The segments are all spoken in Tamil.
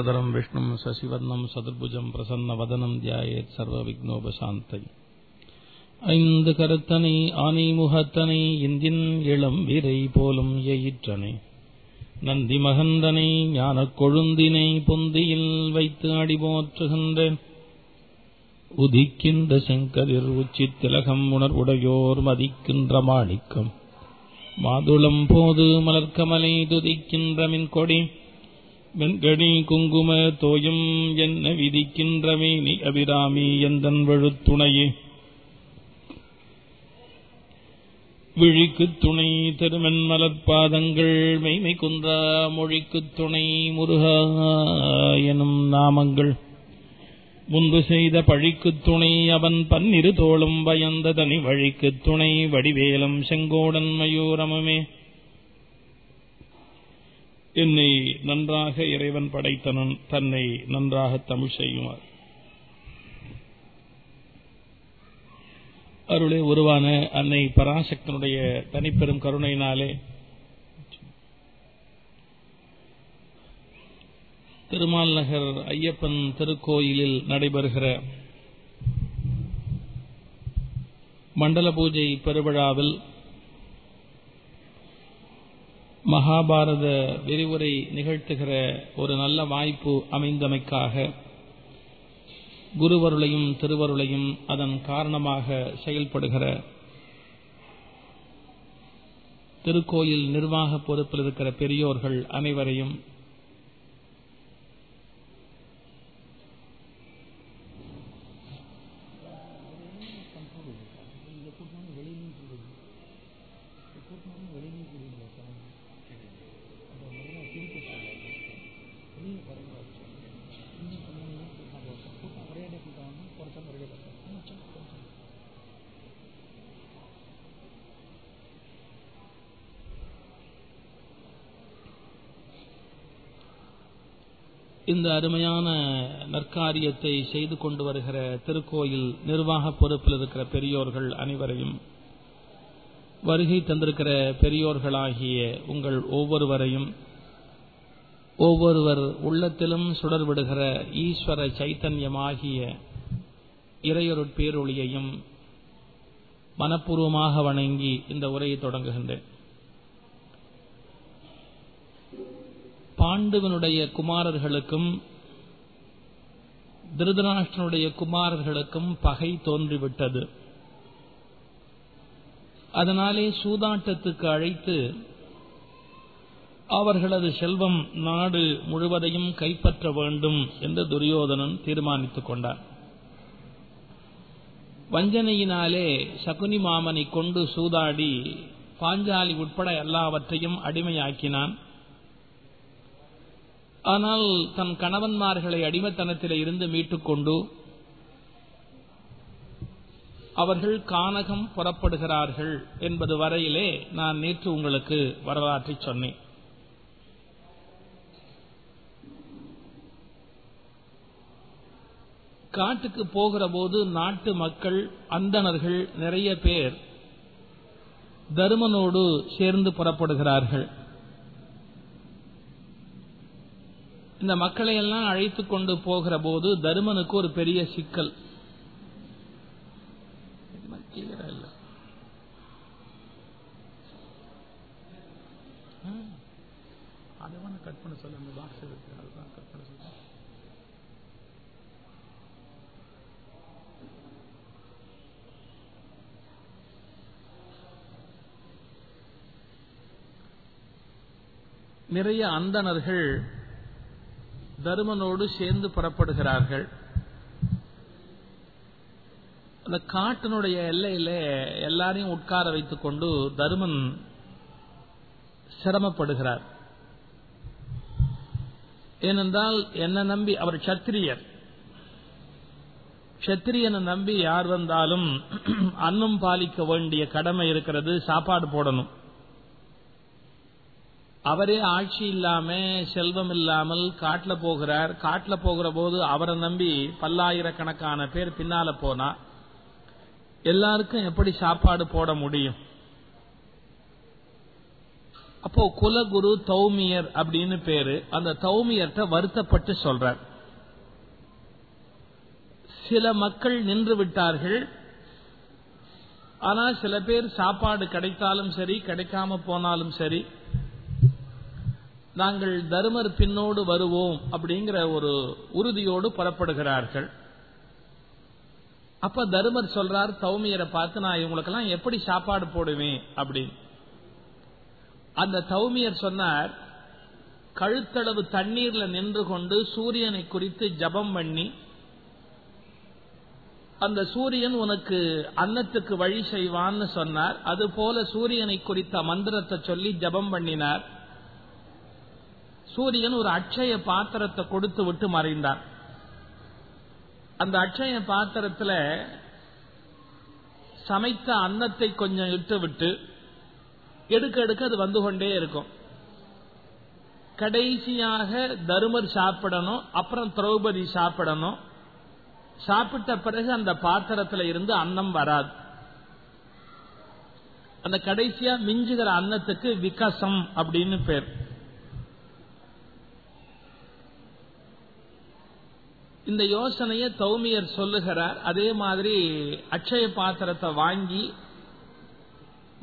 शुक्लधरम् विष्णुम् शशिवर्णम् சதுர்புஜம் பிரசன்னவதனம் தியாயேத் சர்வ விக்னோபசாந்தை ஐந்து கருத்தனை ஆனை முகத்தனை இந்தின் இளம் வீரை போலும் எயிற்றனை நந்தி மகந்தனை ஞானக் கொழுந்தினை பொந்தியில் வைத்து அடிபோற்றுகின்றேன் உதிக்கின்ற செங்கதிர் உச்சி திலகம் உணர்வுடையோர் மதிக்கின்ற மாணிக்கம் மாதுளம் போது மலர்க்கமலை துதிக்கின்ற மின்கொடி வெண்கணி குங்கும தோயம் என்ன விதிக்கின்றமே நீ அபிராமி எந்தன் வழுத்துணையே? விழிக்கு துணை திருமன் மலர்பாதங்கள் மெய்மை குன்றா மொழிக்கு துணை முருகா எனும் நாமங்கள். முன்பு செய்த பழிக்குத் துணை அவன் பன்னிரு தோளும் பயந்த தனி வழிக்குத் துணை வடிவேலம் செங்கோடன் மயூரமுமே. என்னை நன்றாக இறைவன் படைத்தனன் தன்னை நன்றாக தமிழ் செய்யுமாறு அருளே உருவான அன்னை பராசக்தனுடைய தனிப்பெரும் கருணையினாலே திருமால் நகர் ஐயப்பன் திருக்கோயிலில் நடைபெறுகிற மண்டல பூஜை பெருவிழாவில் மகாபாரத விரிவுரை நிகழ்த்துகிற ஒரு நல்ல வாய்ப்பு அமைந்தமைக்காக குருவருளையும் திருவருளையும் அதன் காரணமாக செயல்படுகிற திருக்கோயில் நிர்வாக பொறுப்பில் இருக்கிற பெரியோர்கள் அனைவரையும் இந்த அருமையான நற்காரியத்தை செய்து கொண்டு வருகிற திருக்கோயில் நிர்வாக பொறுப்பில் இருக்கிற பெரியோர்கள் அனைவரையும் வருகை தந்திருக்கிற பெரியோர்களாகிய உங்கள் ஒவ்வொருவரையும் ஒவ்வொருவர் உள்ளத்திலும் சுடர் விடுகிற ஈஸ்வர சைத்தன்யமாகிய இறையொருட்பேரொளியையும் மனப்பூர்வமாக வணங்கி இந்த உரையை தொடங்குகின்றேன். பாண்டவனுடைய குமாரர்களுக்கும் திருதராஷ்டனுடைய குமாரர்களுக்கும் பகை தோன்றிவிட்டது. அதனாலே சூதாட்டத்துக்கு அழைத்து அவர்களது செல்வம் நாடு முழுவதையும் கைப்பற்ற வேண்டும் என்று துரியோதனன் தீர்மானித்துக் கொண்டார் வஞ்சனையினாலே சகுனி மாமனை கொண்டு சூதாடி பாஞ்சாலி உட்பட எல்லாவற்றையும் அடிமையாக்கினான். ஆனால் தன் கணவன்மார்களை அடிமைத்தனத்தில் இருந்து மீட்டுக்கொண்டு அவர்கள் கானகம் புறப்படுகிறார்கள் என்பது வரையிலே நான் நேற்று உங்களுக்கு வரலாற்றை சொன்னேன். காட்டுக்கு போகிற போது நாட்டு மக்கள் அந்தணர்கள் நிறைய பேர் தருமனோடு சேர்ந்து புறப்படுகிறார்கள். இந்த மக்களை எல்லாம் அழைத்து கொண்டு போகிற போது தருமனுக்கு ஒரு பெரிய சிக்கல். கட் பண்ண சொல்ல அந்த பாக்ஸ் இருக்கு அதுதான் கட் பண்ண சொல்ல நிறைய அந்தணர்கள் தருமனோடு சேர்ந்து புறப்படுகிறார்கள். அந்த காட்டினுடைய எல்லையில எல்லாரையும் உட்கார வைத்துக் கொண்டு தருமன் சிரமப்படுகிறார். ஏனென்றால் என்ன நம்பி அவர் சத்திரியர் சத்திரியனை நம்பி யார் வந்தாலும் அன்னம் பாலிக்க வேண்டிய கடமை இருக்கிறது சாப்பாடு போடணும். அவரே ஆட்சி இல்லாம செல்வம் இல்லாமல் காட்டுல போகிறார். காட்டுல போகிற போது அவரை நம்பி பல்லாயிரக்கணக்கான பேர் பின்னால போனா எல்லாருக்கும் எப்படி சாப்பாடு போட முடியும்? அப்போ குலகுரு தௌமியர் அப்படின்னு பேரு. அந்த தௌமியர்கிட்ட வருத்தப்பட்டு சொல்றார். சில மக்கள் நின்று விட்டார்கள். ஆனா சில பேர் சாப்பாடு கிடைத்தாலும் சரி கிடைக்காம போனாலும் சரி நாங்கள் தருமர் பின்னோடு வருவோம் அப்படிங்கிற ஒரு உறுதியோடு புறப்படுகிறார்கள். அப்ப தருமர் சொல்றார் தௌமியரை பார்த்து நான் இவங்களுக்கெல்லாம் எப்படி சாப்பாடு போடுவேன் அப்படின்னு. அந்த தௌமியர் சொன்னார் கழுத்தளவு தண்ணீர்ல நின்று கொண்டு சூரியனை குறித்து ஜபம் பண்ணி அந்த சூரியன் உனக்கு அன்னத்துக்கு வழி செய்வான்னு சொன்னார். அது போல சூரியனை குறித்த மந்திரத்தை சொல்லி ஜபம் பண்ணினார். சூரியன் ஒரு அட்சய பாத்திரத்தை கொடுத்து விட்டு மறைந்தார். அந்த அட்சய பாத்திரத்துல சமைத்த அன்னத்தை கொஞ்சம் இட்டு விட்டு எடுக்க எடுக்க அது வந்து கொண்டே இருக்கும். கடைசியாக தருமர் சாப்பிடணும் அப்புறம் திரௌபதி சாப்பிடணும். சாப்பிட்ட பிறகு அந்த பாத்திரத்துல இருந்து அன்னம் வராது. அந்த கடைசியா மிஞ்சுகிற அன்னத்துக்கு விகசம் அப்படின்னு பேர். இந்த யோசனையை தௌமியர் சொல்லுகிறார். அதே மாதிரி அட்சய பாத்திரத்தை வாங்கி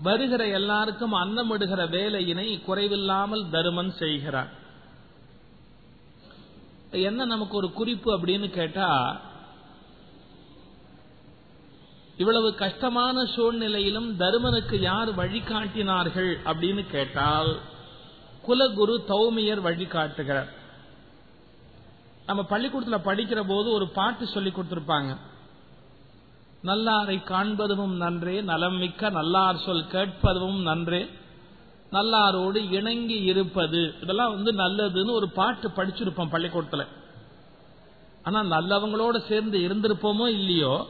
வருகிற எல்லாருக்கும் அன்னம் இடுகிற வேலையினை குறைவில்லாமல் தருமன் செய்கிறார். என்ன நமக்கு ஒரு குறிப்பு அப்படின்னு கேட்டா இவ்வளவு கஷ்டமான சூழ்நிலையிலும் தருமனுக்கு யார் வழிகாட்டினார்கள் அப்படின்னு கேட்டால் குலகுரு தௌமியர் வழிகாட்டுகிறார் நம்ம பள்ளிக்கூடத்தில் படிக்கிற போது ஒரு பாட்டு சொல்லி கொடுத்திருப்பாங்க. நல்லாரை காண்பதும் நன்றே நலம் மிக்க நல்லார் சொல் கேட்பதும் நன்றே நல்லாரோடு இணங்கி இருப்பது. இதெல்லாம் வந்து நல்லதுன்னு ஒரு பாட்டு படிச்சிருப்போம் பள்ளிக்கூடத்தில். ஆனா நல்லவங்களோட சேர்ந்து இருந்திருப்போமோ இல்லையோ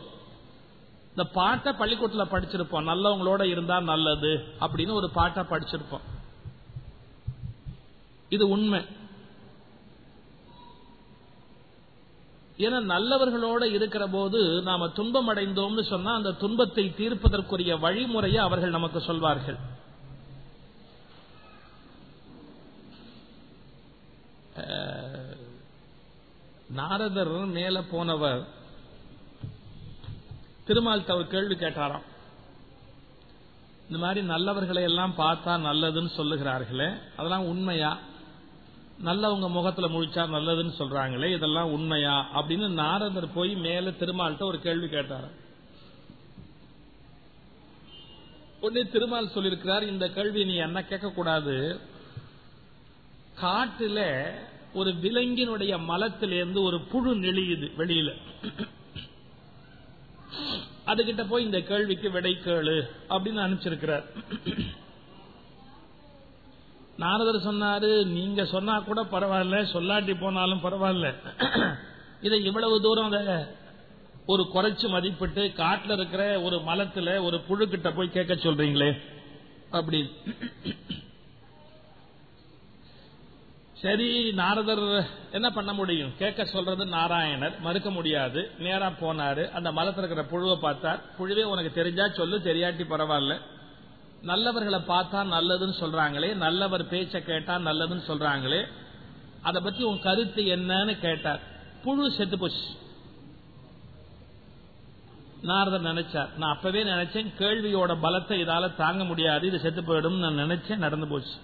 இந்த பாட்டை பள்ளிக்கூடத்தில் படிச்சிருப்போம். நல்லவங்களோட இருந்தா நல்லது அப்படின்னு ஒரு பாட்டை படிச்சிருப்போம். இது உண்மை. ஏன்னா நல்லவர்களோட இருக்கிற போது நாம துன்பம் அடைந்தோம்னு சொன்னா அந்த துன்பத்தை தீர்ப்பதற்குரிய வழிமுறையை அவர்கள் நமக்கு சொல்வார்கள். நாரதர் மேல போனவர் திருமால் தவர் கேள்வி கேட்டாராம். இந்த மாதிரி நல்லவர்களை எல்லாம் பார்த்தா நல்லதுன்னு சொல்லுகிறார்களே அதெல்லாம் உண்மையா? நல்லவங்க முகத்துல முழிச்சா நல்லதுன்னு சொல்றாங்களே இதெல்லாம் உண்மையா? அப்படின்னு நாரதர் போய் மேல திருமால்கிட்ட ஒரு கேள்வி கேட்டார் உடனே திருமால் சொல்லியிருக்கிறார் இந்த கேள்வி நீ என்ன கேட்க கூடாது காட்டுல ஒரு விலங்கினுடைய மலத்திலிருந்து ஒரு புழு நெளியுது வெளியில. அதுகிட்ட போய் இந்த கேள்விக்கு விடை கேளு அப்படின்னு அனுப்பிச்சிருக்கிறார். நாரதர் சொன்னாரு நீங்க சொன்னா கூட பரவாயில்ல சொல்லாட்டி போனாலும் பரவாயில்ல. இதை இவ்வளவு தூரம் அதை ஒரு குறைச்சு மதிப்பிட்டு காட்டுல இருக்கிற ஒரு மலத்துல ஒரு புழுக்கிட்ட போய் கேட்க சொல்றீங்களே? அப்படி. சரி நாரதர் என்ன பண்ண முடியும்? கேட்க சொல்றது நாராயணர் மறுக்க முடியாது. நேரா போனாரு. அந்த மலத்தில் இருக்கிற புழுவை பார்த்தார். புழுவே உனக்கு தெரிஞ்சா சொல்லு தெரியாட்டி பரவாயில்ல. நல்லவர்களை பார்த்தா நல்லதுன்னு சொல்றாங்களே நல்லவர் பேச்ச கேட்டா நல்லதுன்னு சொல்றாங்களே அதை பத்தி உன் கருத்து என்னன்னு கேட்டார். புழு செத்து போச்சு. நாரதர் நினைச்சார் நான் அப்பவே நினைச்சேன் கேள்வியோட பலத்தை இதால தாங்க முடியாது இது செத்து போயிடும் நான் நினைச்சேன் நடந்து போச்சு.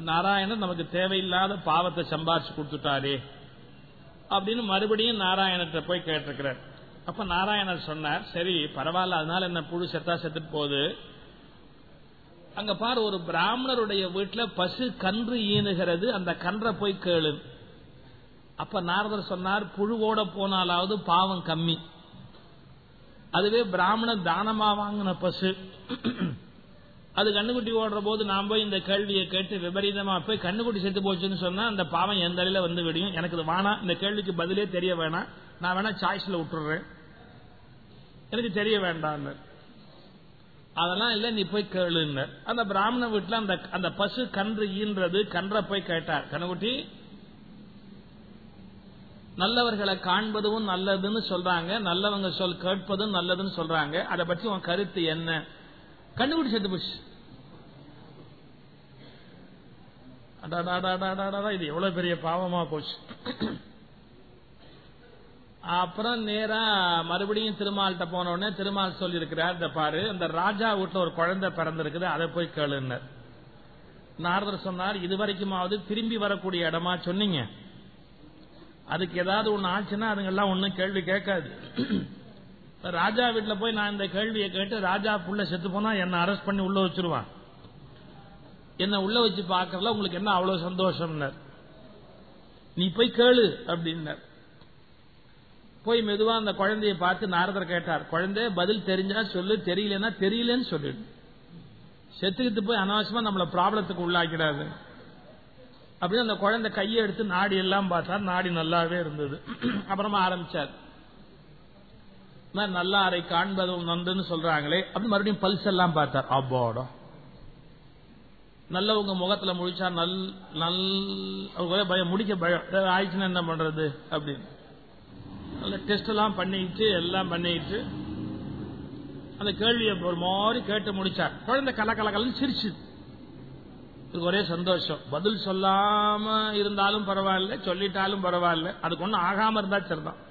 நாராயணன் நமக்கு தேவையில்லாத பாவத்தை சம்பாரிச்சு கொடுத்துட்டாரே அப்படின்னு மறுபடியும் நாராயணத்தை போய் கேட்டிருக்கிறார். அப்ப நாராயணர் சொன்னார் சரி பரவாயில்ல அதனால என்ன புழு செத்தா செத்துட்டு போகுது? அங்க பாரு ஒரு பிராமணருடைய வீட்டுல பசு கன்று ஈனுகிறது. அந்த கன்றை போய் கேளு. அப்ப நாரதர் சொன்னார் புழுவோட போனாலாவது பாவம் கம்மி. அதுவே பிராமணன் தானமா வாங்கின பசு. அது கண்ணுக்குட்டி ஓடுற போது நாம் போய் இந்த கேள்வியை கேட்டு விபரீதமா போய் கண்ணுக்குட்டி செத்து போச்சுன்னு சொன்னா அந்த பாவம் எந்த அலையில வந்து விடியும். எனக்கு இது வேணா இந்த கேள்விக்கு பதிலே தெரிய வேணாம். நான் வேணா சாய்ஸ்ல விட்டுறேன். எனக்கு தெரிய வேண்டாம் அதெல்லாம் இல்ல நீ போய் கேளுன்னு. அந்த பிராமண வீட்டுல அந்த அந்த பசு கன்று ஈன்றது கன்றை போய் கேட்டார். கனகுட்டி நல்லவர்களை காண்பதும் நல்லதுன்னு சொல்றாங்க. நல்லவங்க சொல் கேட்பதும் நல்லதுன்னு சொல்றாங்க. அதை பற்றி உன் கருத்து என்ன? கண்டுபிடி செத்து போச்சு. இது எவ்வளவு பெரிய பாவமா போச்சு. அப்புறம் நேரா மறுபடியும் திருமால்கிட்ட போன உடனே திருமால் சொல்லி இருக்கிறார் இந்த பாரு இந்த ராஜா வீட்டுல ஒரு குழந்தை பிறந்திருக்குது அதை போய் கேளுனர் நாரதர் சொன்னார் இது வரைக்குமாவது திரும்பி வரக்கூடிய இடமா? சொன்னீங்க. அதுக்கு ஏதாவது ஒண்ணு ஆச்சுன்னா அதுங்கெல்லாம் ஒன்னும் கேள்வி கேட்காது. ராஜா வீட்டுல போய் நான் இந்த கேள்வியை கேட்டு ராஜா புள்ள செத்து போனா என்ன அரெஸ்ட் பண்ணி உள்ள வச்சிருவான். என்ன உள்ள வச்சு பாக்கறதுல உங்களுக்கு என்ன அவ்வளவு சந்தோஷம்னார். நீ போய் கேளு அப்படின்னார். போய் மெதுவா அந்த குழந்தைய பார்த்து நாரதர் கேட்டார் குழந்தை பதில் தெரிஞ்சா சொல்லு தெரியலன்னா தெரியலன்னு சொல்லிடு. செத்துக்கிட்டு போய் அனாவசியமா நம்மள ப்ராப்ளத்துக்கு உள்ளாக்கிடாது. அப்படின்னு அந்த குழந்தை கையை எடுத்து நாடி எல்லாம் பார்த்தார். நாடி நல்லாவே இருந்தது. அப்புறமா ஆரம்பிச்சார். நல்லா அறை காண்பதும் நன்றுன்னு சொல்றாங்களே. அப்படின்னு மறுபடியும் பல்ஸ் எல்லாம் பார்த்தார். அப்பாடா. நல்லவங்க முகத்துல முழிச்சா நல் நல் பயம் முடிக்க பயம். ஆயிடுச்சுன்னா என்ன பண்றது? அப்படின்னு. நல்ல டெஸ்ட் எல்லாம் பண்ணிட்டு எல்லாம் பண்ணிட்டு அந்த கேள்வியை ஒரு மாதிரி கேட்டு முடிச்சார். குழந்தை கல கலகலன்னு சிரிச்சு ஒரே சந்தோஷம். பதில் சொல்லாம இருந்தாலும் பரவாயில்ல சொல்லிட்டாலும் பரவாயில்ல. அதுக்கு ஒன்னும் ஆகாம இருந்தா சரிதான்.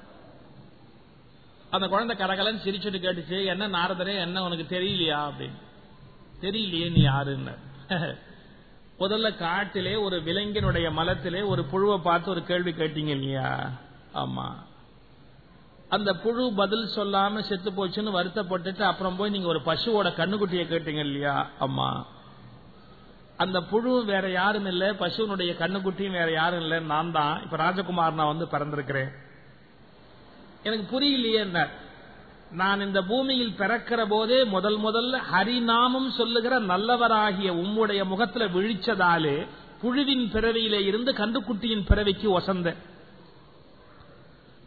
அந்த குழந்தை கரகலன்னு சிரிச்சுட்டு கேட்டுச்சு என்ன நாரதரே என்ன உனக்கு தெரியலையா? அப்படின்னு. தெரியலையே நீ யாருன்னு? முதல்ல காட்டிலே ஒரு விலங்கினுடைய மலத்திலே ஒரு புழுவை பார்த்து ஒரு கேள்வி கேட்டீங்க இல்லையா? ஆமா. அந்த புழு பதில் சொல்லாம செத்து போச்சுன்னு வருத்தப்பட்டுட்டு அப்புறம் போய் நீங்க ஒரு பசுவோட கண்ணுக்குட்டியை கேட்டீங்க இல்லையா? அம்மா. அந்த புழு வேற யாரும் இல்ல பசுவனுடைய கண்ணுக்குட்டியும் வேற யாரும் இல்ல நான் தான். இப்ப ராஜகுமார் நான் வந்து பிறந்திருக்கிறேன். எனக்கு புரியலையே என்ன நான் இந்த பூமியில் பிறக்கிற போதே முதல் முதல்ல ஹரிநாமம் சொல்லுகிற நல்லவராகிய உம்முடைய முகத்துல விழிச்சதாலே புழுவின் பிறவியிலே இருந்து கண்டுக்குட்டியின் பிறவிக்கு ஒசந்தேன்.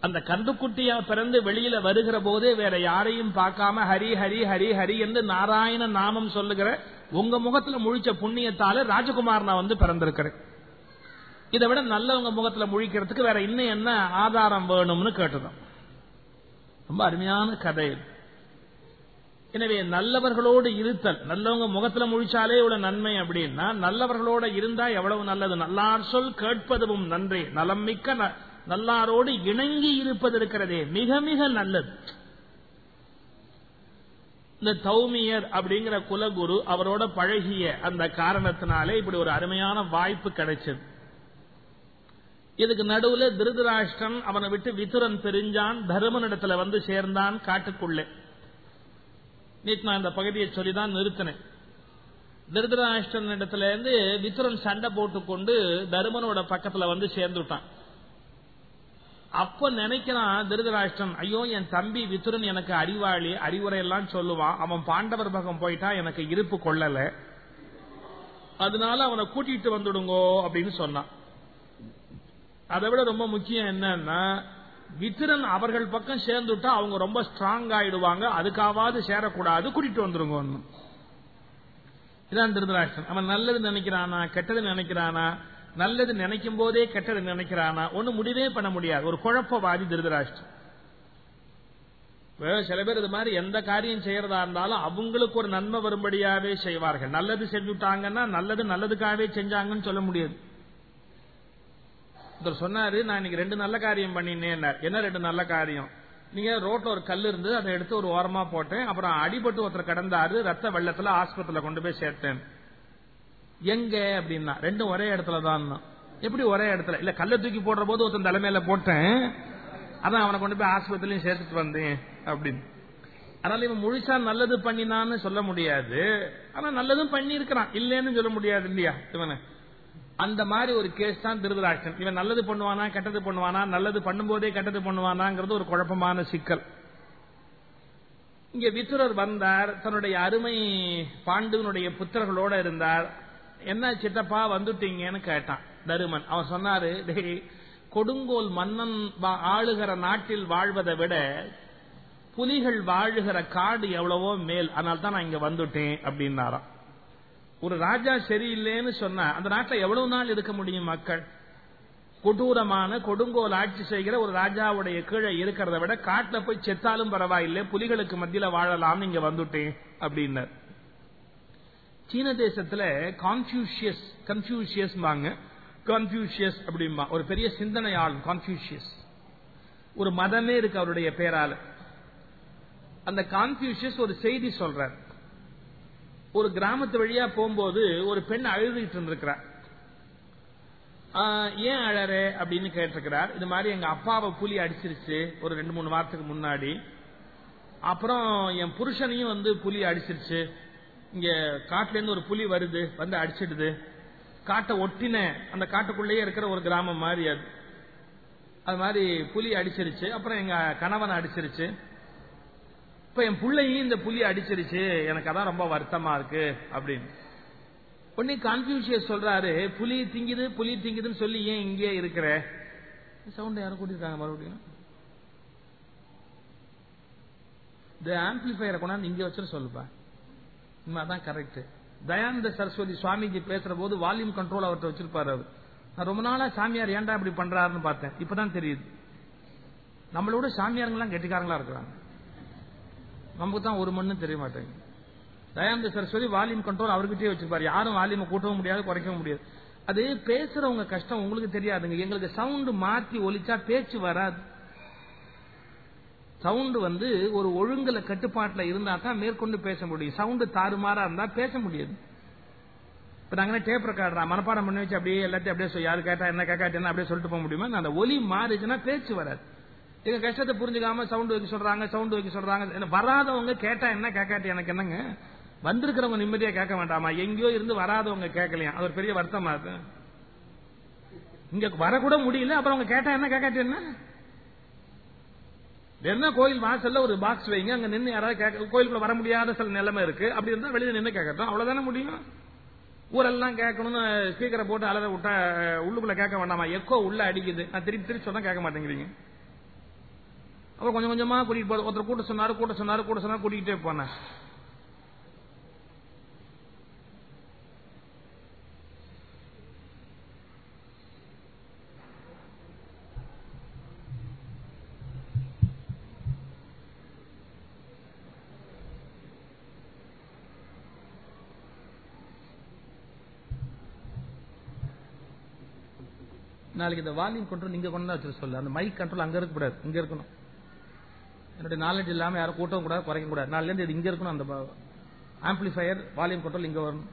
அந்த கந்துக்குட்டியா பிறந்து வெளியில வருகிற போதே வேற யாரையும் பார்க்காம ஹரி ஹரி ஹரி ஹரி என்று நாராயண நாமம் சொல்லுகிற உங்க முகத்துல முழிச்ச புண்ணியத்தால ராஜகுமார் நான் வந்து பிறந்திருக்கிறேன் இதை விட நல்லவங்க முகத்துல முழிக்கிறதுக்கு வேற இன்னும் என்ன ஆதாரம் வேணும்னு கேட்டுதான் ரொம்ப அருமையான கதை எனவே நல்லவர்களோடு இருத்தல் நல்லவங்க முகத்துல முழிச்சாலே இவ்வளவு நன்மை அப்படின்னா நல்லவர்களோட இருந்தா எவ்வளவு நல்லது? நல்லார் சொல் கேட்பதும் நன்றி. நலம் மிக்க நல்லாரோடு இணங்கி இருப்பது இருக்கிறதே மிக மிக நல்லது. இந்த தௌமியர் அப்படிங்கிற குலகுரு அவரோட பழகிய அந்த காரணத்தினாலே இப்படி ஒரு அருமையான வாய்ப்பு கிடைச்சது. இதுக்கு நடுவுல திருதராஷ்டிரன் அவனை விட்டு விதுரன் பிரிஞ்சான் தருமனிடத்துல வந்து சேர்ந்தான் காட்டுக்குள்ளே. நேற்று நான் இந்த பகுதியை சொல்லிதான் நிறுத்தினேன். திருதராஷ்டிரன் இடத்துல இருந்து விதுரன் சண்டை போட்டுக்கொண்டு தருமனோட பக்கத்துல வந்து சேர்ந்துட்டான். அப்ப நினைக்கிறான் திருதராஷ்டிரன் ஐயோ என் தம்பி வித்துரன் எனக்கு அறிவாளி அறிவுரை எல்லாம் சொல்லுவான் அவன் பாண்டவர் பக்கம் போயிட்டா எனக்கு இருப்பு கொள்ளல. அதனால அவனை கூட்டிட்டு வந்துடுங்கோ அப்படின்னு சொன்னான். அதை விட ரொம்ப முக்கியம் என்னன்னா வித்திரன் அவர்கள் பக்கம் சேர்ந்துட்டா அவங்க ரொம்ப ஸ்ட்ராங் ஆயிடுவாங்க. அதுக்காவது சேரக்கூடாது. கூட்டிட்டு வந்துருங்க இதான் திருதராஷ்டிரன். அவன் நல்லது நினைக்கிறானா கெட்டது நினைக்கிறானா? நல்லது நினைக்கும் போதே கெட்டது நினைக்கிறானா? ஒன்னு முடிவே பண்ண முடியாது. ஒரு குழப்பவாதி திருதராஷ்டிரம் சில பேர் இது மாதிரி எந்த காரியம் செய்யறதா இருந்தாலும் அவங்களுக்கு ஒரு நன்மை வரும்படியாவே செய்வார்கள். நல்லது செஞ்சுட்டாங்கன்னா நல்லது நல்லதுக்காகவே செஞ்சாங்கன்னு சொல்ல முடியாது. சொன்னாரு நான் இன்னைக்கு ரெண்டு நல்ல காரியம் பண்ணினேன் என்ன ரெண்டு நல்ல காரியம்? நீங்க ரோட்ல ஒரு கல் இருந்து அதை எடுத்து ஒரு ஓரமா போட்டேன் அப்புறம் அடிபட்டு ஒருத்தர் கடந்தாரு ரத்த வெள்ளத்துல ஆஸ்பத்திரியில கொண்டு போய் சேர்த்தேன். எங்க அப்படின்னா ரெண்டும் ஒரே இடத்துல தான் எப்படி ஒரே இடத்துல? இல்ல கல்ல தூக்கி போடுற போது ஒருத்தன் தலைமையில போட்டேன். அதான் அவனை கொண்டு போய் ஆஸ்பத்திரியும் சேர்த்துட்டு வந்தேன் அப்படின்னு. அதனால இவன் முழுசா நல்லது பண்ணினான்னு சொல்ல முடியாது. ஆனா நல்லதும் பண்ணி இருக்கிறான் இல்லைன்னு சொல்ல முடியாது இல்லையா இவனை? அந்த மாதிரி ஒரு கேஸ் தான் திருதராட்சன் இவன் நல்லது பண்ணுவானா கெட்டது பண்ணுவானா நல்லது பண்ணும்போதே கெட்டது பண்ணுவானாங்கிறது ஒரு குழப்பமான சிக்கல். இங்க வித்துரர் வந்தார். தன்னுடைய அருமை பாண்டுவனுடைய புத்திரர்களோட இருந்தார். என்ன சித்தப்பா வந்துட்டீங்கன்னு கேட்டான். தருமன். அவன் சொன்னாரு கொடுங்கோல் மன்னன் ஆளுகிற நாட்டில் வாழ்வதை விட புலிகள் வாழுகிற காடு எவ்வளவோ மேல். அதனால தான் நான் இங்க வந்துட்டேன் அப்படின்னாராம். ஒரு ராஜா சரியில்லைன்னு சொன்னா அந்த நாட்டில் எவ்வளவு நாள் இருக்க முடியும் மக்கள்? கொடூரமான கொடுங்கோல் ஆட்சி செய்கிற ஒரு ராஜாவுடைய கீழே இருக்கிறத விட காட்டில் போய் செத்தாலும் பரவாயில்லை புலிகளுக்கு மத்தியில் வாழலாம்னு இங்க வந்துட்டேன் அப்படின்னார். சீன தேசத்துல கான்ஃபியூஷியஸ் கன்ஃபியூஷியஸ் கான்ஃபியூஷியஸ் அப்படிம்பா. ஒரு பெரிய சிந்தனையாள் கான்ஃபியூஷியஸ் ஒரு மதமே இருக்கு அவருடைய பேரால. அந்த கான்ஃபியூஷியஸ் ஒரு செய்தி சொல்றார். ஒரு கிராமத்து வழியா போகும்போது ஒரு பெண் அழுதுகிட்டு இருந்திருக்கிறார் ஆஹ், ஏன் அழற? அப்படின்னு கேட்டிருக்கிறார். இது மாதிரி எங்க அப்பாவை புலி அடிச்சிருச்சு ஒரு ரெண்டு மூணு வாரத்துக்கு முன்னாடி. அப்புறம் என் புருஷனையும் வந்து புலி அடிச்சிருச்சு. இங்க காட்டுல இருந்து ஒரு புலி வருது வந்து அடிச்சிடுது. காட்டை ஒட்டின அந்த காட்டுக்குள்ளேயே இருக்கிற ஒரு கிராமம் மாதிரி அது. அது மாதிரி புலி அடிச்சிருச்சு. அப்புறம் எங்க கணவனை அடிச்சிருச்சு. இப்ப என் பிள்ளையும் இந்த புலி அடிச்சிருச்சு. எனக்கு அதான் ரொம்ப வருத்தமா இருக்கு அப்படின்னு. உடனே கான்ஃபியூஷியஸ் சொல்றாரு புலி திங்குது புலி திங்குதுன்னு சொல்லி ஏன் இங்கே இருக்கிற? சவுண்ட் யாரும் கூட்டிருக்காங்க மறுபடியும். இந்த ஆம்பிளிஃபயரை கொண்டாந்து இங்க வச்சுட்டு சொல்லுப்பா. உண்மைதான் கரெக்ட் தயானந்த சரஸ்வதி சுவாமிஜி பேசுற போது வால்யூம் கண்ட்ரோல் அவர்கிட்ட வச்சிருப்பாரு அவர். நான் ரொம்ப நாளா சாமியார் ஏன்டா இப்படி பண்றாருன்னு பார்த்தேன். இப்பதான் தெரியுது. நம்மளோட சாமியாருங்கெல்லாம் கெட்டிக்காரங்களா இருக்கிறாங்க. நமக்கு தான் ஒரு மண்ணு தெரிய மாட்டேங்குது. தயானந்த சரஸ்வதி வால்யூம் கண்ட்ரோல் அவர்கிட்டயே வச்சிருப்பாரு. யாரும் வால்யூமை கூட்டவும் முடியாது குறைக்கவும் முடியாது. அது பேசுறவங்க கஷ்டம் உங்களுக்கு தெரியாதுங்க. எங்களுக்கு சவுண்ட் மாத்தி ஒலிச்சா பேச்சு வராது. சவுண்டு வந்து ஒரு ஒழுங்குல கட்டுப்பாட்டில் இருந்தா தான் மேற்கொண்டு பேச முடியும். சவுண்டு தாறுமாறா இருந்தா பேச முடியாது. இப்ப நாங்க டேப் ரெக்கார்டா மனப்பாடம் பண்ணி வச்சு அப்படியே எல்லாத்தையும் அப்படியே சொல்லி யாரு கேட்டா என்ன கேட்டா அப்படியே சொல்லிட்டு போக முடியுமா? அந்த ஒலி மாறிச்சுன்னா பேச்சு வராது. எங்க கஷ்டத்தை புரிஞ்சுக்காம சவுண்டு வைக்க சொல்றாங்க சவுண்டு வைக்க சொல்றாங்க. என்ன வராதவங்க கேட்டா என்ன கேட்காட்டி எனக்கு என்னங்க? வந்திருக்கிறவங்க நிம்மதியா கேட்க வேண்டாமா? எங்கேயோ இருந்து வராதவங்க கேட்கலையா? அது ஒரு பெரிய வருத்தமா இருக்கு. இங்க வரக்கூட முடியல அப்புறம் அவங்க கேட்டா என்ன கேட்காட்டி என்ன? என்ன கோயில் வாசல்ல ஒரு பாக்ஸ் வைங்க அங்க நின்று யாராவது கோயிலுக்குள்ள வர முடியாத சில நிலைமை இருக்கு. அப்படி இருந்தா வெளியில நின்று கேட்கட்டும் அவ்வளவுதானே முடியும்? ஊரெல்லாம் கேட்கணும்னு ஸ்பீக்கரை போட்டு அலற விட்டா உள்ளுக்குள்ள கேட்க வேண்டாமா? எக்கோ உள்ள அடிக்குது. நான் திருப்பி திருப்பி சொன்னா கேட்க மாட்டேங்கிறீங்க. அப்புறம் கொஞ்சம் கொஞ்சமா கூட்டிட்டு போறது. ஒருத்தர் கூட்ட சொன்னாரு கூட்ட சொன்னாரு கூட்ட சொன்னாரு கூட்டிகிட்டே போனேன். நாளைக்கு இந்த வால்யூம் கண்ட்ரோல் நீங்க கொண்டு வச்சு சொல்லு. அந்த மைக் கண்ட்ரோல் அங்க இருக்க கூடாது. இங்க இருக்கணும். என்னுடைய நாலேஜ் இல்லாம யாரும் கூட்டவும் கூடாது குறைக்க கூடாது. நாளில இருந்து இது இங்க இருக்கணும் அந்த ஆம்பிளிஃபயர் வால்யூம் கண்ட்ரோல் இங்க வரணும்.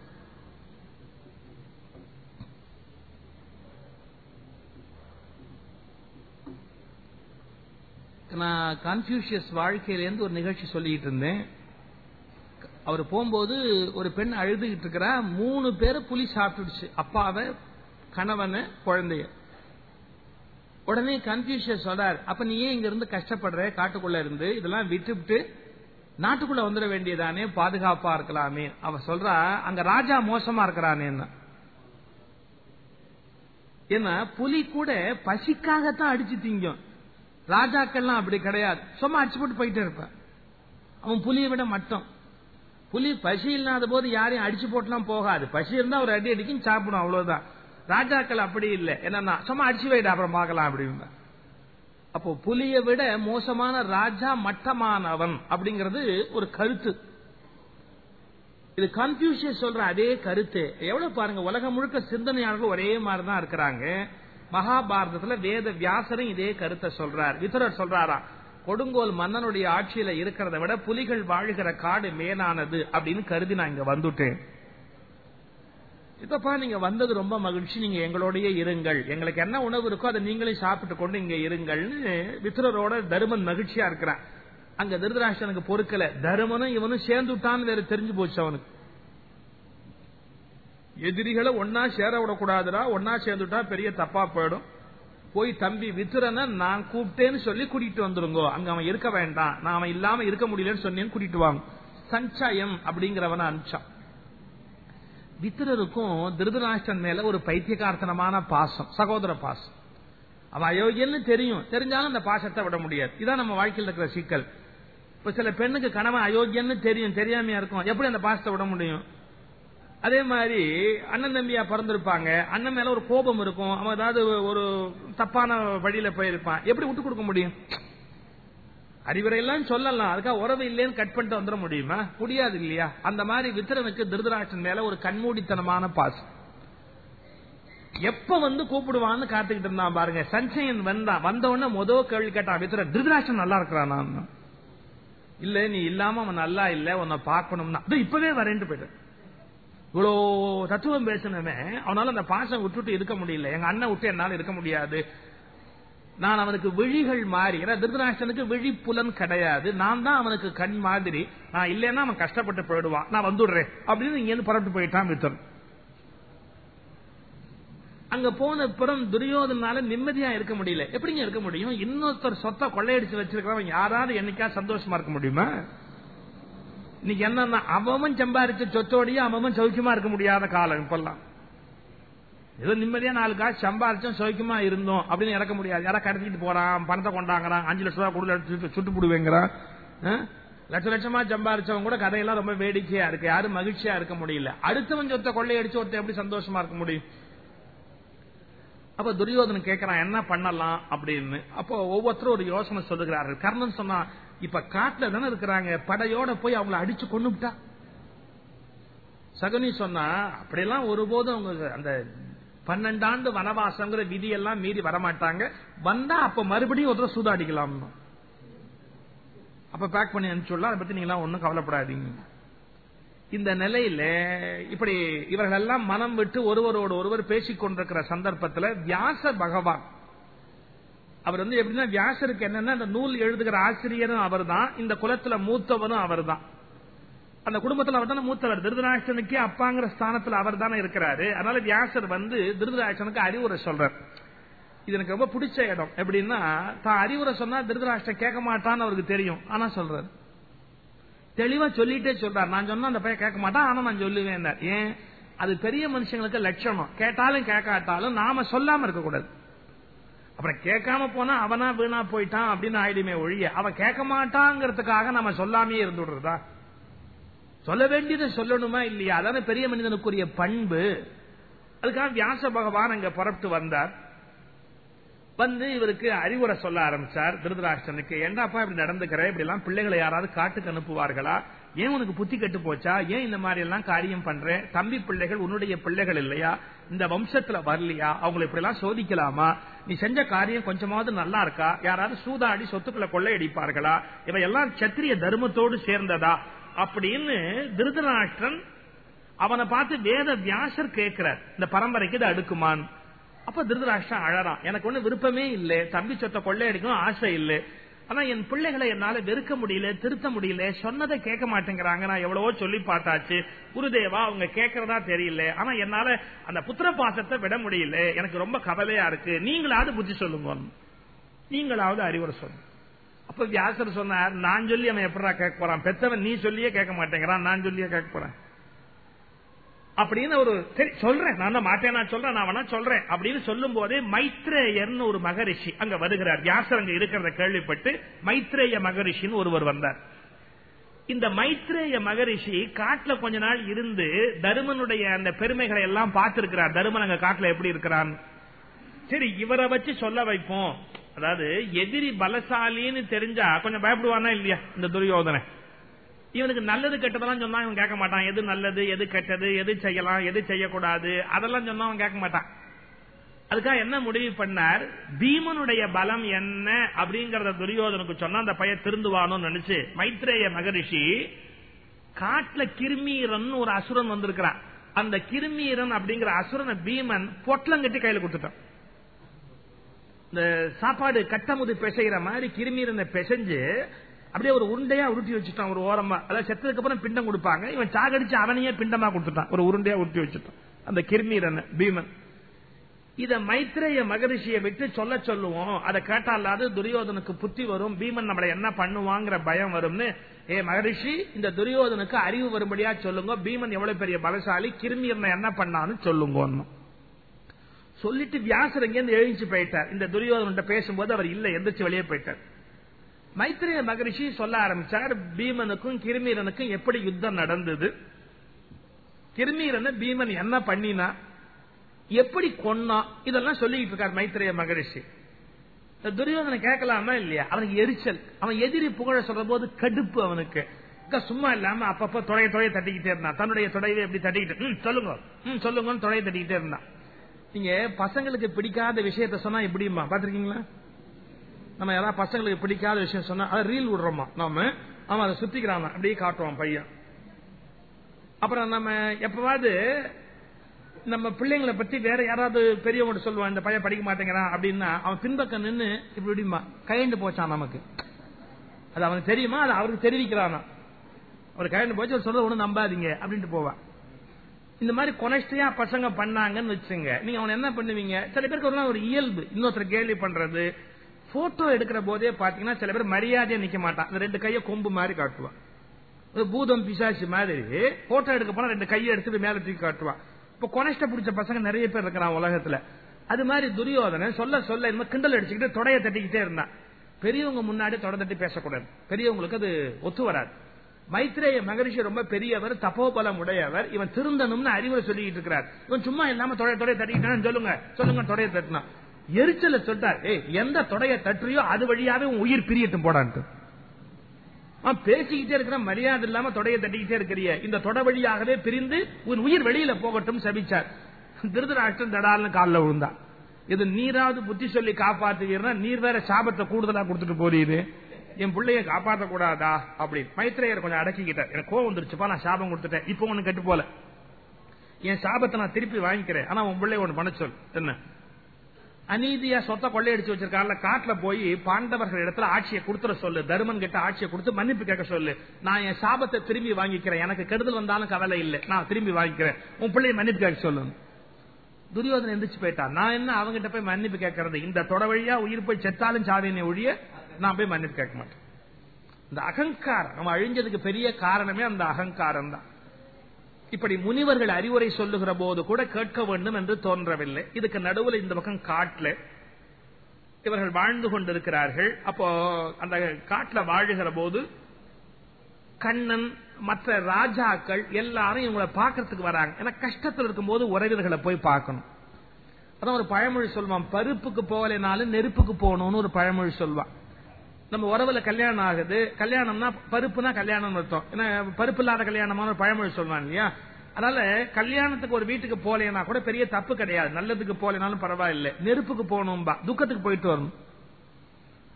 நான் கன்ஃபியூஷியஸ் வாழ்க்கையிலேருந்து ஒரு நிகழ்ச்சி சொல்லிட்டு இருந்தேன். அவர் போகும்போது ஒரு பெண் அழுதுகிட்டு இருக்கிறா. மூணு பேர் புலி சாப்பிட்டுடுச்சு. அப்பாவை கணவனை குழந்தைய. உடனே கன்ஃபியூஷியஸ் சொல்றார் அப்ப நீ ஏன் இங்க இருந்து கஷ்டப்படுற? காட்டுக்குள்ள இருந்து இதெல்லாம் விட்டுவிட்டு நாட்டுக்குள்ள வந்துட வேண்டியதானே? பாதுகாப்பா இருக்கலாமே. அவ சொல்றா அங்க ராஜா மோசமா இருக்கிறானே ஏன்னா புலி கூட பசிக்காகத்தான் அடிச்சு திங்கும். ராஜாக்கள்லாம் அப்படி கிடையாது. சும்மா அடிச்சு போட்டு போயிட்டே இருப்பான் அவன் புலியை விட மட்டும். புலி பசி இல்லாத போது யாரையும் அடிச்சு போட்டுலாம் போகாது. பசி இருந்தா ஒரு அடி அடிக்கும் சாப்பிடும் அவ்வளவுதான். ராஜாக்கள் அப்படி இல்லை. என்னன்னா சும்மா அடிச்சு வைடா அப்புறம் பார்க்கலாம் அப்படிங்க அப்போ புலியை விட மோசமான ராஜா மட்டமானவன் அப்படிங்கிறது ஒரு கருத்து. இது கன்ஃபியூஷன் சொல்ற அதே கருத்து. எவ்வளவு பாருங்க உலகம் முழுக்க சிந்தனையாளர்கள் ஒரே மாதிரி தான் இருக்கிறாங்க. மகாபாரதத்துல வேத வியாசரும் இதே கருத்தை சொல்றார். விதுரர் சொல்றாரா கொடுங்கோல் மன்னனுடைய ஆட்சியில இருக்கிறத விட புலிகள் வாழ்கிற காடு மேலானது அப்படின்னு கருதி நான் இங்க வந்துட்டேன். இப்பப்பா நீங்க வந்தது ரொம்ப மகிழ்ச்சி. நீங்க எங்களோடய இருங்கள். எங்களுக்கு என்ன உணவு இருக்கோ அதை நீங்களே சாப்பிட்டு கொண்டு இங்க இருங்கள்னு வித்துரரோட தருமன் மகிழ்ச்சியா இருக்கிறான். அங்க திருதராஷ்டனுக்கு பொறுக்கல. தருமனும் இவனும் சேர்ந்துட்டான்னு வேற தெரிஞ்சு போச்சு அவனுக்கு. எதிரிகளை ஒன்னா சேர விடக்கூடாதுடா. ஒன்னா சேர்ந்துட்டா பெரிய தப்பா போயிடும். போய் தம்பி வித்துரனை நான் கூப்பிட்டேன்னு சொல்லி கூட்டிட்டு வந்துருங்கோ. அங்க அவன் இருக்க வேண்டாம். நான் அவன் இல்லாம இருக்க முடியலன்னு சொன்னேன்னு கூட்டிட்டு வாங்க. சஞ்சயம் அப்படிங்கிறவன அனுப்பிச்சான். வித்திரருக்கும் திருதராஷ்டன் மேல ஒரு பைத்தியகார்த்தனமான பாசம் சகோதர பாசம். அவன் அயோக்கியன்னு தெரியும். தெரிஞ்சாலும் அந்த பாசத்தை விட முடியாது. இதான் நம்ம வாழ்க்கையில் இருக்கிற சிக்கல். இப்ப சில பெண்ணுக்கு கணவன் அயோக்கியன்னு தெரியும். தெரியாமையா இருக்கும். எப்படி அந்த பாசத்தை விட முடியும்? அதே மாதிரி அண்ணன் தம்பியா பிறந்திருப்பாங்க. அண்ணன் மேல ஒரு கோபம் இருக்கும். அவன் ஏதாவது ஒரு தப்பான வழியில போயிருப்பான். எப்படி விட்டு கொடுக்க முடியும்? அறிவுரை எல்லாம் சொல்லலாம். அதுக்காக உறவு இல்லைன்னு கட் பண்ணிட்டு வந்துட முடியுமா? முடியாது இல்லையா? அந்த மாதிரி வித்திரனுக்கு திருதராட்சன் மேல ஒரு கண்மூடித்தனமான பாசம். எப்ப வந்து கூப்பிடுவான்னு காத்துக்கிட்டு இருந்தான் பாருங்க. சஞ்சயன் வந்தான் வந்த உடனே முதல் கேள்வி கேட்டான் வித்திரன் திருதராட்சன் நல்லா இருக்கிறான்? இல்ல நீ இல்லாம அவன் நல்லா இல்ல உன்னை பார்க்கணும்னா. அது இப்பவே வரேன்ட்டு போயிட்டு இவ்வளோ தத்துவம் பேசினவன் அவனால அந்த பாசம் விட்டுட்டு இருக்க முடியல. எங்க அண்ணன் விட்டு என்னால இருக்க முடியாது. நான் அவனுக்கு விழிகள் மாறி ஏன்னா திருதராஷ்டனுக்கு விழி புலன் கிடையாது. நான் தான் அவனுக்கு கண் மாதிரி. நான் இல்லைன்னா அவன் கஷ்டப்பட்டு போயிடுவான். நான் வந்துடுறேன். அப்படின்னு இங்க புறப்பட்டு போயிட்டான் வித்தன் அங்க போன பிறம் துரியோதனால நிம்மதியா இருக்க முடியல. எப்படிங்க இருக்க முடியும்? இன்னொருத்தர் சொத்தை கொள்ளையடிச்சு வச்சிருக்கிறவன் யாராவது என்னைக்கா சந்தோஷமா இருக்க முடியுமா? இன்னைக்கு என்னன்னா அவன் சம்பாரிச்ச சொத்தோடய அவன் சௌக்கியமா இருக்க முடியாத காலம் இப்பெல்லாம். ஏதோ நிம்மதியா நாலு காசு சம்பாரிச்சோம் சௌக்கியமா இருந்தோம் அப்படின்னு இறக்க முடியாது. யாரா கடத்திட்டு போறான் பணத்தை கொண்டாங்கிறான் அஞ்சு லட்சம் ரூபாய் கொடுத்து சுட்டு போடுவேங்கிறான். லட்ச லட்சமா சம்பாரிச்சவங்க கூட கதையெல்லாம் ரொம்ப வேடிக்கையா இருக்கு. யாரும் மகிழ்ச்சியா இருக்க முடியல. அடுத்தவன் சொத்தை கொள்ளையடிச்சு ஒருத்த எப்படி சந்தோஷமா இருக்க முடியும்? அப்ப துரியோதனன் கேட்கறான் என்ன பண்ணலாம்? அப்படின்னு. அப்போ ஒவ்வொருத்தரும் ஒரு யோசனை சொல்லுகிறார்கள். கர்ணன் சொன்னா இப்ப காட்டுல தானே இருக்கிறாங்க. படையோட போய் அவங்களை அடிச்சு கொண்டுட்டா சகுனி சொன்னா அப்படியெல்லாம் ஒருபோதும் அவங்க அந்த பன்னெண்டாண்டு வனவாசங்கிற விதியெல்லாம் மீறி வரமாட்டாங்க. வந்தா அப்ப மறுபடியும் ஒரு சூதாடிக்கலாம் அப்ப பேக் பண்ணி அனுப்பிச்சுடலாம் அதை பத்தி நீங்க ஒன்னும் கவலைப்படாதீங்க. இந்த நிலையில இப்படி இவர்கள் எல்லாம் மனம் விட்டு ஒருவரோடு ஒருவர் பேசிக் கொண்டிருக்கிற சந்தர்ப்பத்தில் வியாச பகவான். அவர் வந்து எப்படின்னா வியாசருக்கு என்னன்னா அந்த நூல் எழுதுகிற ஆசிரியரும் அவர் தான் இந்த குலத்துல மூத்தவனும் அவர் தான் அந்த குடும்பத்தில் அவர் தானே மூத்தவர். திருதராஷ்டனுக்கே அப்பாங்கிற ஸ்தானத்தில் அவர் தானே இருக்கிறாரு. அதனால வியாசர் வந்து திருதராஷ்டனுக்கு அறிவுரை சொல்றார். இது எனக்கு ரொம்ப பிடிச்ச இடம். எப்படின்னா தான் அறிவுரை சொன்னா திருதராஷ்டிரம் கேட்க மாட்டான்னு அவருக்கு தெரியும். ஆனா சொல்றாரு. தெளிவா சொல்லிட்டே சொல்றாரு. நான் சொன்னா அந்த பையன் கேட்க மாட்டான். ஆனா நான் சொல்லுவேன் ஏன்? அது பெரிய மனுஷங்களுக்கு லட்சணம். கேட்டாலும் கேட்காட்டாலும் நாம சொல்லாம இருக்கக்கூடாது. அப்புறம் கேட்காம போனா அவனா வீணா போயிட்டான் அப்படின்னு ஆயிடுமே ஒழிய அவன் கேட்க மாட்டாங்கிறதுக்காக நம்ம சொல்லாமே இருந்து விடுறதா சொல்ல வேண்டியதை சொல்லணுமா இல்லையா? அதான பெரிய மனிதனுக்குரிய பண்பு. அதுக்காக வியாச பகவான் அங்க புறப்பட்டு வந்தார். வந்து இவருக்கு அறிவுரை சொல்ல ஆரம்பிச்சார். திருதராஷ்டனுக்கு என்னப்பா இப்படி நடந்துக்கிறேன் இப்படி எல்லாம் பிள்ளைகளை யாராவது காட்டுக்கு அனுப்புவார்களா? ஏன் உனக்கு புத்தி கெட்டு போச்சா? ஏன் இந்த மாதிரி எல்லாம் காரியம் பண்றேன் தம்பி பிள்ளைகள் உன்னுடைய பிள்ளைகள் இல்லையா? இந்த வம்சத்துல வரலையா? அவங்களை இப்படி எல்லாம் சோதிக்கலாமா? நீ செஞ்ச காரியம் கொஞ்சமாவது நல்லா இருக்கா? யாராவது சூதாடி சொத்துக்களை கொள்ளையடிப்பார்களா? இவையெல்லாம் சத்திரிய தர்மத்தோடு சேர்ந்ததா? அப்படின்னு திருதராஷ்டிரன் அவனை பார்த்து வேத வியாசர் கேட்கிறார். இந்த பரம்பரைக்கு இது அடுக்குமான். அப்ப திருதராஷ்டிரன் அழறான். எனக்கு ஒண்ணு விருப்பமே இல்லை. தம்பி சொத்தை கொள்ளையடிக்கணும் ஆசை இல்லை. ஆனா என் பிள்ளைகளை என்னால வெறுக்க முடியல திருத்த முடியல சொன்னதை கேட்க மாட்டேங்கிறாங்க. நான் எவ்வளவோ சொல்லி பார்த்தாச்சு. குருதேவா அவங்க கேட்கறதா தெரியல. ஆனா என்னால அந்த புத்திர பாசத்தை விட முடியல. எனக்கு ரொம்ப கவலையா இருக்கு. நீங்களாவது புத்தி சொல்லுங்க நீங்களாவது அறிவுரை சொல்லுங்க. அப்ப வியாசர் சொன்னார் நான் சொல்லி அவன் எப்படா கேட்க போறான்? பெத்தவன் நீ சொல்லியே கேட்க மாட்டேங்கிறான் நான் சொல்லியே கேட்க போறேன். அப்படின்னு ஒரு சரி சொல்றேன். நான் தான் மாட்டேன் நான் சொல்றேன் நான் வேணா சொல்றேன். அப்படின்னு சொல்லும் போதே மைத்ரேயர்னு ஒரு மகரிஷி அங்க வருகிறார். வியாசர் அங்க இருக்கிறத கேள்விப்பட்டு மைத்ரேய மகரிஷின்னு ஒருவர் வந்தார். இந்த மைத்ரேய மகரிஷி காட்டுல கொஞ்ச நாள் இருந்து தருமனுடைய அந்த பெருமைகளை எல்லாம் பார்த்திருக்கிறார். தருமன் அங்க காட்டுல எப்படி இருக்கிறான்? சரி இவரை வச்சு சொல்ல வைப்போம். அதாவது எதிரி பலசாலின்னு தெரிஞ்சா கொஞ்சம் பயப்படுவானா இல்லையா? இந்த துரியோதனை இவனுக்கு நல்லது கெட்டதெல்லாம் சொன்னா இவன் கேட்க மாட்டான். எது நல்லது எது கெட்டது எது செய்யலாம் எது செய்யக்கூடாது அதெல்லாம் சொன்னா அவன் கேட்க மாட்டான். அதுக்காக என்ன முடிவு பண்ணார்? பீமனுடைய பலம் என்ன அப்படிங்கறத துரியோதனுக்கு சொன்னா அந்த பையன் திருந்துவானு நினைச்சு மைத்ரேய மகரிஷி காட்டுல கிருமீரன் ஒரு அசுரன் வந்திருக்கிறான். அந்த கிருமீரன் அப்படிங்கிற அசுரனை பீமன் பொட்டலங்கட்டி கையில கொடுத்துட்டான். இந்த சாப்பாடு கட்டமுது பிசைகிற மாதிரி கிருமீரனை பிசைஞ்சு அப்படியே ஒரு உருண்டையா உருட்டி வச்சுட்டான் ஒரு ஓரமா. அதாவது செத்ததுக்கு அப்புறம் பிண்டம் கொடுப்பாங்க. இவன் சாகடிச்சு அவனையே பிண்டமா கொடுத்துட்டான். ஒரு உருண்டையா உருட்டி வச்சுட்டான். அந்த கிருமீரன் பீமன். இத மைத்ரேய மகரிஷியை விட்டு சொல்ல சொல்லுவோம். அதை கேட்டாலாது துரியோதனுக்கு புத்தி வரும். பீமன் நம்மளை என்ன பண்ணுவாங்கிற பயம் வரும்னு. ஏ மகரிஷி இந்த துரியோதனுக்கு அறிவு வரும்படியா சொல்லுங்க. பீமன் எவ்வளவு பெரிய பலசாலி கிருமீரனை என்ன பண்ணான்னு சொல்லுங்க சொல்லிட்டு வியாசர் எங்கேருந்து எழுந்து போயிட்டார். இந்த துரியோதன பேசும்போது அவர் இல்ல எந்திரிச்சு வெளியே போயிட்டார். மைத்திரிய மகரிஷி சொல்ல ஆரம்பிச்சார் பீமனுக்கும் கிருமீரனுக்கும் எப்படி யுத்தம் நடந்தது? கிருமீரனை பீமன் என்ன பண்ணினா எப்படி கொன்னா? இதெல்லாம் சொல்லிட்டு இருக்கார் மைத்திரிய மகரிஷி. துரியோதனை கேட்கலாமா இல்லையா? அவனுக்கு எரிச்சல். அவன் எதிரி புகழ சொல்ற போது கடுப்பு அவனுக்கு. அக்கா சும்மா இல்லாம அப்பப்ப தொடைய தொடைய தட்டிக்கிட்டே இருந்தான். தன்னுடைய தொடையை எப்படி தட்டிக்கிட்டு "ம், சொல்லுங்க. சொல்லுங்கன்னு தொடைய தட்டிக்கிட்டே இருந்தான். நீங்க பசங்களுக்கு பிடிக்காத விஷயத்த சொன்னா எப்படிமா பாத்திருக்கீங்களா நம்ம யாராவது பசங்களுக்கு பிடிக்காத விஷயம் சொன்னா அதை ரீல் விடுறோமா நாம அவன் அதை சுத்திக்கிறான். அப்படியே காட்டுவான் பையன். அப்புறம் நம்ம எப்பவாவது நம்ம பிள்ளைங்களை பத்தி வேற யாராவது பெரியவங்க சொல்லுவான் இந்த பையன் படிக்க மாட்டேங்கிறான் அப்படின்னா அவன் பின்பக்கம் நின்று இப்படி இப்படிமா கையண்டு போச்சான் நமக்கு. அது அவனுக்கு தெரியுமா? அது அவருக்கு தெரிவிக்கிறானா? அவர் கையண்டு போச்சு சொல்றது ஒண்ணு நம்பாதீங்க அப்படின்ட்டு போவான் இந்த மாதிரி கொனஸ்டியா பசங்க பண்ணாங்கன்னு வச்சுங்க. நீங்க அவன் என்ன பண்ணுவீங்க? சில பேருக்கு ஒரு நாள் ஒரு இயல்பு. இன்னொருத்தர் கேள்வி பண்றது. போட்டோ எடுக்கிற போதே பாத்தீங்கன்னா சில பேர் மரியாதையா நிக்க மாட்டான். அந்த ரெண்டு கையை கொம்பு மாதிரி காட்டுவான். ஒரு பூதம் பிசாசு மாதிரி போட்டோ எடுக்க போனா ரெண்டு கையை எடுத்துட்டு மேல தூக்கி காட்டுவான் இப்ப கொனஸ்ட பிடிச்ச பசங்க நிறைய பேர் இருக்கிறான் உலகத்துல. அது மாதிரி துரியோதனை சொல்ல சொல்ல இந்த மாதிரி கிண்டல் அடிச்சுக்கிட்டு தொடைய தட்டிக்கிட்டே இருந்தான். பெரியவங்க முன்னாடி தொடை தட்டி பேசக்கூடாது. பெரியவங்களுக்கு அது ஒத்து வராது. மைத்ரேய மகரிஷி ரொம்ப பெரியவர் தப்போபலம் உடையவர். இவன் திருந்தனும்னு அறிவுரை சொல்லிட்டு இருக்கிறார். இவன் சும்மா இல்லாம தொடைய தொடைய தட்டிக்கிட்டான் சொல்லுங்க. சொல்லுங்க தொடைய தட்டினா. எரிச்சல சொல்லிட்டார் ஏய் எந்த தொடைய தட்டுறியோ அது வழியாவே உன் உயிர் பிரியட்டும் போடான்ட்டு. அவன் பேசிக்கிட்டே இருக்கிற மரியாதை இல்லாம தொடைய தட்டிக்கிட்டே இருக்கிறிய. இந்த தொட வழியாகவே பிரிந்து உன் உயிர் வெளியில போகட்டும் சபிச்சார். திருதராஷ்டிரன் தடால்னு காலில் விழுந்தான். இது நீராவது புத்தி சொல்லி காப்பாத்துவீர்னா நீர் வேற சாபத்தை கூடுதலா கொடுத்துட்டு போறீரு. என் பிள்ளைய காப்பாற்றக்கூடாதா கூடாதா அப்படின்னு. மைத்ரேயர் கொஞ்சம் அடக்கிக்கிட்டார். எனக்கு கோவம் வந்துருச்சுப்பா நான் சாபம் கொடுத்துட்டேன். இப்போ ஒண்ணு கெட்டு போல. என் சாபத்தை நான் திருப்பி வாங்கிக்கிறேன். ஆனா உன் பிள்ளைய ஒண்ணு பண்ண சொல். என்ன? அநீதியா சொத்தை கொள்ளையடிச்சு வச்சிருக்காருல காட்டுல போய் பாண்டவர்கள் இடத்துல ஆட்சியை கொடுத்துற சொல்லு. தருமன் கிட்ட ஆட்சியை கொடுத்து மன்னிப்பு கேட்க சொல்லு. நான் என் சாபத்தை திரும்பி வாங்கிக்கிறேன். எனக்கு கெடுதல் வந்தாலும் கவலை இல்லை. நான் திரும்பி வாங்கிக்கிறேன். உன் பிள்ளைய மன்னிப்பு கேட்க சொல்லு. துரியோதனை எந்திரிச்சு போயிட்டான். நான் என்ன அவங்ககிட்ட போய் மன்னிப்பு கேட்கறது? இந்த தொட வழியா உயிர் போய் செத்தாலும் சாவினை ஒழிய நான் போய் மன்னிப்பு கேட்க மாட்டேன். இந்த அகங்காரம் நம்ம அழிஞ்சதுக்கு பெரிய காரணமே அந்த அகங்காரம் தான். இப்படி முனிவர்கள் அறிவுரை சொல்லுகிற போது கூட கேட்க வேண்டும் என்று தோன்றவில்லை. இதுக்கு நடுவில் இந்த பக்கம் காட்டுல இவர்கள் வாழ்ந்து கொண்டிருக்கிறார்கள். அப்போ அந்த காட்டுல வாழுகிற போது கண்ணன் மற்ற ராஜாக்கள் எல்லாரும் இவங்களை பார்க்கறதுக்கு வராங்க. ஏன்னா கஷ்டத்தில் இருக்கும்போது உறவினர்களை போய் பார்க்கணும். அதான் ஒரு பழமொழி சொல்லுவான் பருப்புக்கு போகலைனாலும் நெருப்புக்கு போகணும்னு ஒரு பழமொழி சொல்லுவான். நம்ம உறவுல கல்யாணம் ஆகுது. கல்யாணம்னா பருப்புனா கல்யாணம் அர்த்தம். ஏன்னா பருப்பு இல்லாத கல்யாணமான ஒரு பழமொழி சொல்லுவான் இல்லையா? அதனால கல்யாணத்துக்கு ஒரு வீட்டுக்கு போலேனா கூட பெரிய தப்பு கிடையாது. நல்லதுக்கு போலேனாலும் பரவாயில்லை. நெருப்புக்கு போகணும்பா. துக்கத்துக்கு போயிட்டு வரணும்.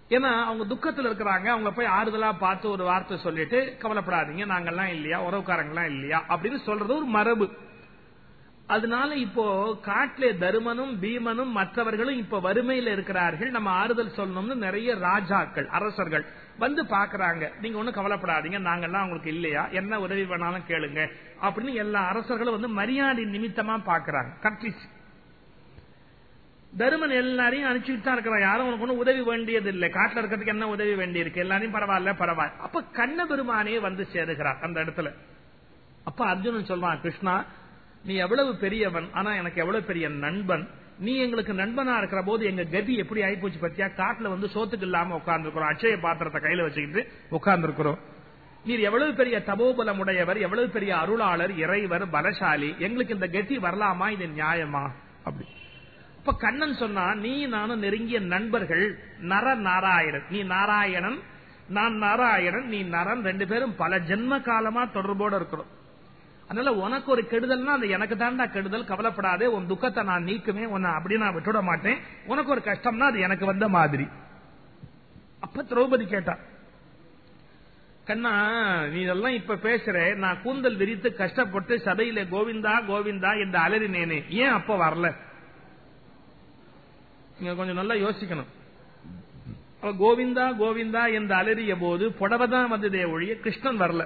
ஏன்னா அவங்க துக்கத்தில் இருக்கிறாங்க. அவங்க போய் ஆறுதலா பார்த்து ஒரு வார்த்தை சொல்லிட்டு கவலைப்படாதீங்க. நாங்கெல்லாம் இல்லையா? உறவுக்காரங்களாம் இல்லையா? அப்படின்னு சொல்றது ஒரு மரபு. அதனால இப்போ காட்டிலே தருமனும் பீமனும் மற்றவர்களும் இப்ப வறுமையில இருக்கிறார்கள். நம்ம ஆறுதல் சொல்லணும்னு நிறைய ராஜாக்கள் அரசர்கள் வந்து பாக்குறாங்க. நீங்க ஒண்ணும் கவலைப்படாதீங்க நாங்கெல்லாம் உங்களுக்கு இல்லையா? என்ன உதவி வேணாலும் கேளுங்க. அப்படின்னு எல்லா அரசர்களும் வந்து மரியாதை நிமித்தமா பாக்குறாங்க. கட்ரிஸ் தருமன் எல்லாரையும் அனுப்பிச்சுட்டு தான் இருக்கிறான். யாரும் உனக்கு ஒன்றும் உதவி வேண்டியது இல்லை காட்டுல இருக்கிறதுக்கு என்ன உதவி வேண்டி இருக்கு எல்லாரையும் பரவாயில்ல பரவாயில்ல. அப்ப கண்ண பெருமானே வந்து சேருகிறார் அந்த இடத்துல. அப்ப அர்ஜுனன் சொல்றான் கிருஷ்ணா நீ எவ்வளவு பெரியவன் ஆனா எனக்கு எவ்வளவு பெரிய நண்பன். நீ எங்களுக்கு நண்பனா இருக்கிற போது எங்க கதி எப்படி ஆயிப்போச்சு பத்தியா? காட்டுல வந்து சோத்துக்கு இல்லாம உட்கார்ந்துருக்கிறோம். அச்சய பாத்திரத்தை கையில வச்சுக்கிட்டு உட்கார்ந்துருக்கிறோம். நீர் எவ்வளவு பெரிய தபோபலம் உடையவர் எவ்வளவு பெரிய அருளாளர் இறைவர் பலசாலி. எங்களுக்கு இந்த கதி வரலாமா? இது நியாயமா? அப்படி. இப்ப கண்ணன் சொன்னா நீ நானும் நெருங்கிய நண்பர்கள். நர நாராயணன். நீ நாராயணன் நான் நாராயணன் நீ நரன். ரெண்டு பேரும் பல ஜென்ம காலமா தொடர்போட இருக்கிறோம். அதனால உனக்கு ஒரு கெடுதல்னா அந்த எனக்கு தாண்டா கெடுதல் கவலைப்படாதே உன் துக்கத்தை நான் நீக்குவேன் உன்னை அப்படி நான் விட்டுட மாட்டேன். உனக்கு ஒரு கஷ்டம்னா அது எனக்கு வந்த மாதிரி. அப்ப திரௌபதி கேட்டா கண்ணா நீ இதெல்லாம் இப்ப பேசுற நான் கூந்தல் விரித்து கஷ்டப்பட்டு சபையில கோவிந்தா கோவிந்தா என்று அலறினேனே. ஏன் அப்ப வரல? நீங்க கொஞ்சம் நல்லா யோசிக்கணும். கோவிந்தா கோவிந்தா என்று அலறிய போது புடவைதான் வந்ததே ஒழிய கிருஷ்ணன் வரல.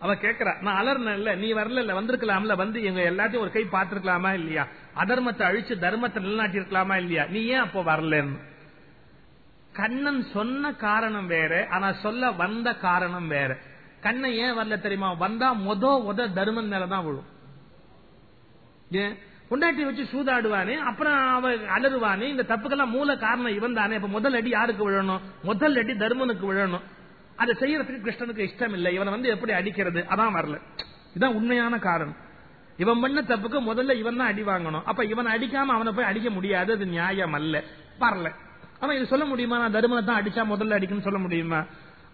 அவ கேக்குறா நான் அலர்னல்ல நீ வரல வந்திருக்கலாம்ல வந்து எங்க எல்லாத்தையும் ஒரு கை பார்த்திருக்கலாமா இல்லையா? அதர்மத்தை அழிச்சு தர்மத்தை நிலநாட்டி இருக்கலாமா இல்லையா? நீ ஏன் அப்போ வரலன்னு? கண்ணன் சொன்ன காரணம் வேற ஆனா சொல்ல வந்த காரணம் வேற. கண்ணன் ஏன் வரல தெரியுமா? வந்தா மொத உத தர்மன் மேலதான் விழும். ஏன் பொண்டாட்டி வச்சு சூதாடுவானே அப்புறம் அவ அலறுவானே இந்த தப்புக்கெல்லாம் மூல காரணம் இவன் தானே இப்ப முதல் அடி யாருக்கு விழணும்? முதல் அடி தர்மனுக்கு விழணும். அதை செய்யறதுக்கு கிருஷ்ணனுக்கு இஷ்டம் இல்லை இவனை வந்து எப்படி அடிக்கிறது? அதான் வரல. இதான் உண்மையான காரணம். இவன் பண்ண தப்புக்கு முதல்ல இவன் தான் அடி வாங்கணும். அப்ப இவன் அடிக்காம அவனை போய் அடிக்க முடியாது. அது நியாயம் அல்ல. வரல. அவன் இது சொல்ல முடியுமா? நான் தருமனை தான் அடிச்சா முதல்ல அடிக்கணும்னு சொல்ல முடியுமா?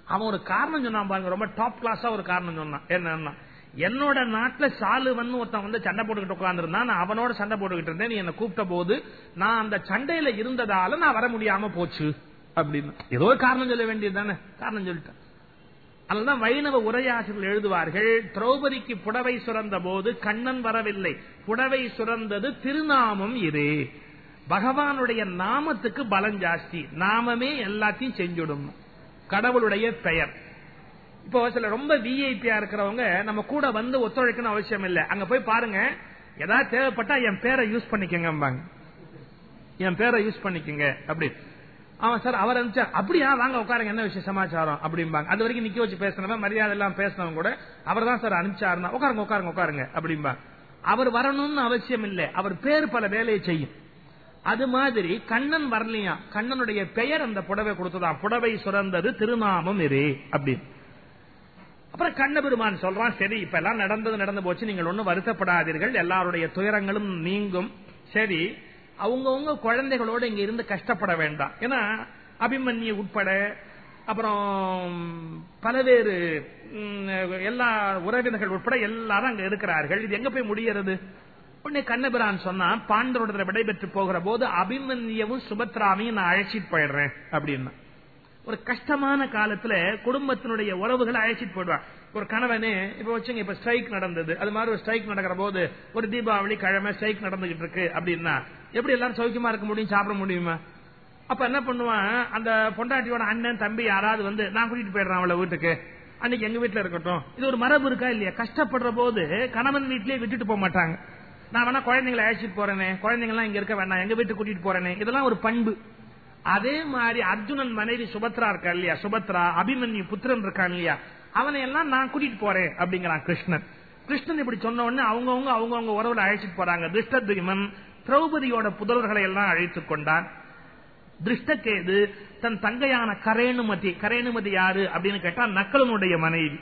அவன் ஒரு காரணம் சொன்னான் பாருங்க. ரொம்ப டாப் கிளாஸா ஒரு காரணம் சொன்னான். என்னன்னா என்னோட நாட்டுல சாலுவன் ஒருத்தன் வந்து சண்டை போட்டுக்கிட்டு உட்காந்துருந்தான் நான் அவனோட சண்டை போட்டுக்கிட்டு இருந்தேன். நீ என்ன கூப்பிட்ட போது நான் அந்த சண்டையில இருந்ததால நான் வர முடியாம போச்சு. அப்படின்னு. ஏதோ காரணம் சொல்ல வேண்டியது தானே? காரணம் சொல்லிட்டேன் அதுதான் வைணவ உரையாசிரியர்கள் எழுதுவார்கள் திரௌபதிக்கு புடவை சுரந்த போது கண்ணன் வரவில்லை. புடவை சுரந்தது திருநாமம் இது. பகவானுடைய நாமத்துக்கு பலம் ஜாஸ்தி. நாமமே எல்லாத்தையும் செஞ்சுடும். கடவுளுடைய பெயர். இப்போ சில ரொம்ப விஐபியா இருக்கிறவங்க நம்ம கூட வந்து ஒத்துழைக்கணும் அவசியம் இல்லை. அங்க போய் பாருங்க. ஏதாவது தேவைப்பட்டா என் பேரை யூஸ் பண்ணிக்கங்க என் பேரை யூஸ் பண்ணிக்கங்க. அப்படி. அவன் சார் அவர் அனுப்பிச்சா அப்படியா? வாங்க உட்காருங்க என்ன விஷயம் சமாச்சாரம்? அப்படிம்பாங்க. அது வரைக்கும் நிக்க வச்சு பேசினவன் மரியாதை எல்லாம் பேசினவங்க கூட அவர் தான் சார் அனுப்பிச்சாருன்னா உட்காருங்க உட்காருங்க உட்காருங்க அப்படிம்பாங்க. அவர் வரணும்னு அவசியம் இல்லை. அவர் பேர் பல வேலையை செய்யும். அது மாதிரி கண்ணன் வரலையா? கண்ணனுடைய பெயர் அந்த புடவை கொடுத்ததான் புடவை சுரந்தது திருநாமம் இரு அப்படின்னு. அப்புறம் கண்ணபெருமான் சொல்றான் சரி இப்ப எல்லாம் நடந்தது நடந்து போச்சு நீங்கள் ஒன்னும் வருத்தப்படாதீர்கள் எல்லாருடைய துயரங்களும் நீங்கும். சரி அவங்கவுங்க குழந்தைகளோட இங்க இருந்து கஷ்டப்பட வேண்டாம். ஏன்னா அபிமன்யு உட்பட அப்புறம் பலவேறு எல்லா உறவினர்கள் உட்பட எல்லாரும் அங்க இருக்கிறார்கள். இது எங்க போய் முடியறது? உடனே கண்ணபிரான் சொன்னா பாண்டவரத்துல விடைபெற்று போகிற போது அபிமன்யவும் சுபத்ராவையும் நான் அழைச்சிட்டு போயிடுறேன் அப்படின்னா. ஒரு கஷ்டமான காலத்துல குடும்பத்தினுடைய உறவுகளை அழைச்சிட்டு போயிடுவான். ஒரு கணவனே இப்ப வச்சுங்க இப்ப ஸ்ட்ரைக் நடந்தது. அது மாதிரி ஒரு ஸ்ட்ரைக் நடக்கிற போது ஒரு தீபாவளி கிழமை ஸ்ட்ரைக் நடந்துகிட்டு இருக்கு அப்படின்னா எப்படி எல்லாரும் சௌக்கியமா இருக்க முடியும் சாப்பிட முடியுமா? அப்ப என்ன பண்ணுவான்? அந்த பொண்டாட்டியோட அண்ணன் தம்பி யாராவது வந்து நான் கூட்டிட்டு போயிடுறான் அவளை வீட்டுக்கு. அன்னைக்கு எங்க வீட்டுல இருக்கட்டும். இது ஒரு மரபு இருக்கா இல்லையா? கஷ்டப்படுற போது கணவன் வீட்லயே விட்டுட்டு போக மாட்டாங்க. நான் வேணா குழந்தைங்களை அழைச்சிட்டு போறேனே குழந்தைங்களாம் இங்க இருக்க வேண்டாம் எங்க வீட்டுக்கு கூட்டிட்டு போறேனே. இதெல்லாம் ஒரு பண்பு. அதே மாதிரி அர்ஜுனன் மனைவி சுபத்ரா இருக்கா இல்லையா? சுபத்ரா அபிமன்யு புத்திரன் இருக்கான் இல்லையா? அவனை எல்லாம் நான் கூட்டிட்டு போறேன் அப்படிங்கிறான் கிருஷ்ணன். கிருஷ்ணன் இப்படி சொன்ன உடனே அவங்கவுங்க அவங்கவுங்க உறவுல அழைச்சிட்டு போறாங்க. திருஷ்டத்யுமன் திரௌபதியோட புதல்வர்களை எல்லாம் அழைத்துக் கொண்டான். திருஷ்டகேது தன் தங்கையான கரேணுமதி கரேணுமதி யாரு அப்படின்னு கேட்டா நக்கலனுடைய மனைவி.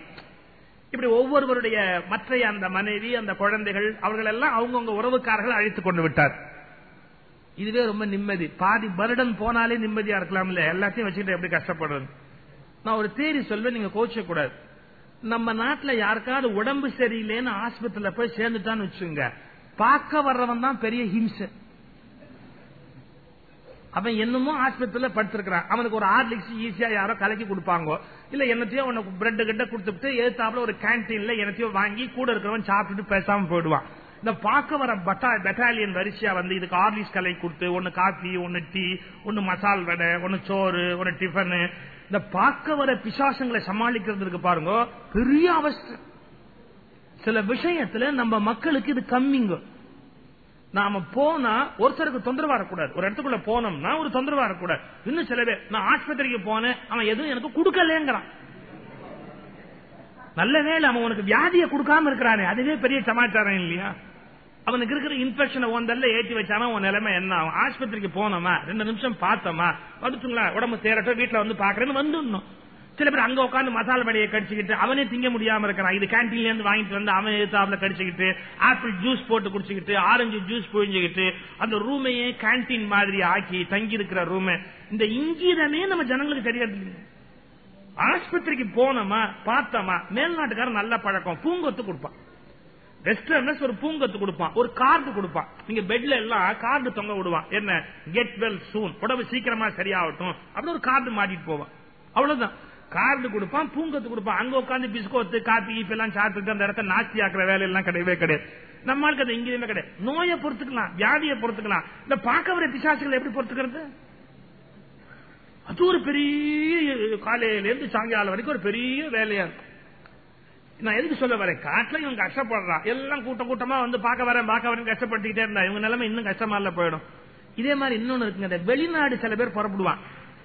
இப்படி ஒவ்வொருவருடைய மற்ற அந்த மனைவி அந்த குழந்தைகள் அவர்கள் எல்லாம் அவங்கவுங்க உறவுக்காரர்கள் அழைத்துக் கொண்டு விட்டார். இதுவே ரொம்ப நிம்மதி. பாதி வருடம் போனாலே நிம்மதியா இருக்கலாம் இல்ல எல்லாத்தையும் வச்சுக்கிட்டு எப்படி கஷ்டப்படுறது? நான் ஒரு தேரி சொல்வேன் நீங்க கோச்சக்கூடாது நம்ம நாட்டுல யாருக்காவது உடம்பு சரியில்லைன்னு ஆஸ்பத்திரியில போய் சேர்ந்துட்டான்னு வச்சுங்க பார்க்க வர்றவன் தான் பெரிய ஹிம்ச. அவன் என்னமோ ஆஸ்பத்திரியில படுத்திருக்கிறான். அவனுக்கு ஒரு ஹார்லிக்ஸ் ஈஸியா யாரோ கலக்கி கொடுப்பாங்க. இல்ல என்னத்தையோ உனக்கு பிரெட் கிட்ட கொடுத்துட்டு எழுத்தாப்புல ஒரு கேன்டீன்ல என்னத்தையோ வாங்கி கூட இருக்கிறவன் சாப்பிட்டுட்டு பேசாம போயிடுவான். இந்த பார்க்க வர பெட்டாலியன் வரிசையா வந்து இதுக்கு ஆர்லிஸ் கலை கொடுத்து ஒன்னு காஃபி ஒன்னு டீ ஒன்னு மசால் வடை ஒன்னு சோறு ஒன்னு டிஃபனு இந்த பார்க்க வர பிசாசங்களை சமாளிக்கிறதுக்கு பாருங்க பெரிய அவஸ்தை. சில விஷயத்துல நம்ம மக்களுக்கு இது கம்மிங்க நாம போனா ஒருத்தருக்கு தொந்தரவா இருக்கக்கூடாது. ஒரு இடத்துக்குள்ள போனோம்னா ஒரு தொந்தரவா இருக்கக்கூடாது. இன்னும் சில பேர் நான் ஆஸ்பத்திரிக்கு போனேன் அவன் எதுவும் எனக்கு கொடுக்கலங்கிறான். நல்ல வேலை அவன் உனக்கு வியாதியை கொடுக்காம இருக்கிறானே. அதுவே பெரிய சமாச்சாரம் இல்லையா? அவனுக்கு இருக்கிற இன்ஃபெக்ஷனை ஒன்றல்ல ஏற்றி வச்சானா உன் நிலைமை என்ன? ஆகும் ஆஸ்பத்திரிக்கு போனோமா? ரெண்டு நிமிஷம் பார்த்தோமா? படுத்துங்களா உடம்பு சேரட்டும் வீட்டுல வந்து பாக்குறேன்னு வந்துடணும். சில பேர் அங்க உட்காந்து மசாலா வடையை கடிச்சுக்கிட்டு அவனே திங்க முடியாம இருக்கிறான். இது கேன்டீன்ல இருந்து வாங்கிட்டு வந்து அவன் எதிர்த்தாப்புல கடிச்சுக்கிட்டு ஆப்பிள் ஜூஸ் போட்டு குடிச்சுக்கிட்டு ஆரஞ்சு ஜூஸ் புழிஞ்சுக்கிட்டு அந்த ரூமையே கேன்டீன் மாதிரி ஆக்கி தங்கி இருக்கிற ரூமை இந்த இங்கீதமே நம்ம ஜனங்களுக்கு தெரியாது. ஆஸ்பத்திரிக்கு போனோமா பார்த்தோமா மேல்நாட்டுக்காரன் நல்ல பழக்கம் பூங்கொத்து கொடுப்பான். வெஸ்டர்னஸ் ஒரு பூங்கொத்து கொடுப்பான் ஒரு கார்டு கொடுப்பான். நீங்க பெட்ல எல்லாம் கார்டு தொங்க விடுவான். என்ன? கெட் வெல் சூன் உடம்பு சீக்கிரமா சரியாகட்டும். அப்படின்னு ஒரு கார்டு மாட்டிட்டு போவான். அவ்வளவுதான். கார்டு கொடுப்பான் பூங்கத்து கொடுப்பான். அங்க உட்காந்து பிஸ்கோத்து காப்பி இப்பெல்லாம் எல்லாம் சாப்பிட்டு அந்த இடத்த நாஸ்தி ஆக்குற வேலையெல்லாம் கிடையவே கிடையாது. நம்மளுக்கு அது எங்கேயுமே கிடையாது. நோயை பொறுத்துக்கலாம் வியாதியை பொறுத்துக்கலாம். இந்த பார்க்க வர பிசாசுகளை எப்படி பொறுத்துக்கிறது? அது ஒரு பெரிய காலையில இருந்து சாயங்காலம் வரைக்கும் ஒரு பெரிய வேலையா இருக்கும். நான் எதுக்கு சொல்ல வரேன்? காட்டுல இவங்க கஷ்டப்படுறான். எல்லாம் கூட்டம் கூட்டமா வந்து பார்க்க வரேன் பார்க்க வரேன் கஷ்டப்படுத்திக்கிட்டே இருந்தா இவங்க நிலைமை இன்னும் கஷ்டமா இல்ல போயிடும். இதே மாதிரி இன்னொன்னு இருக்குங்க. வெளிநாடு சில பேர் புறப்படுவான்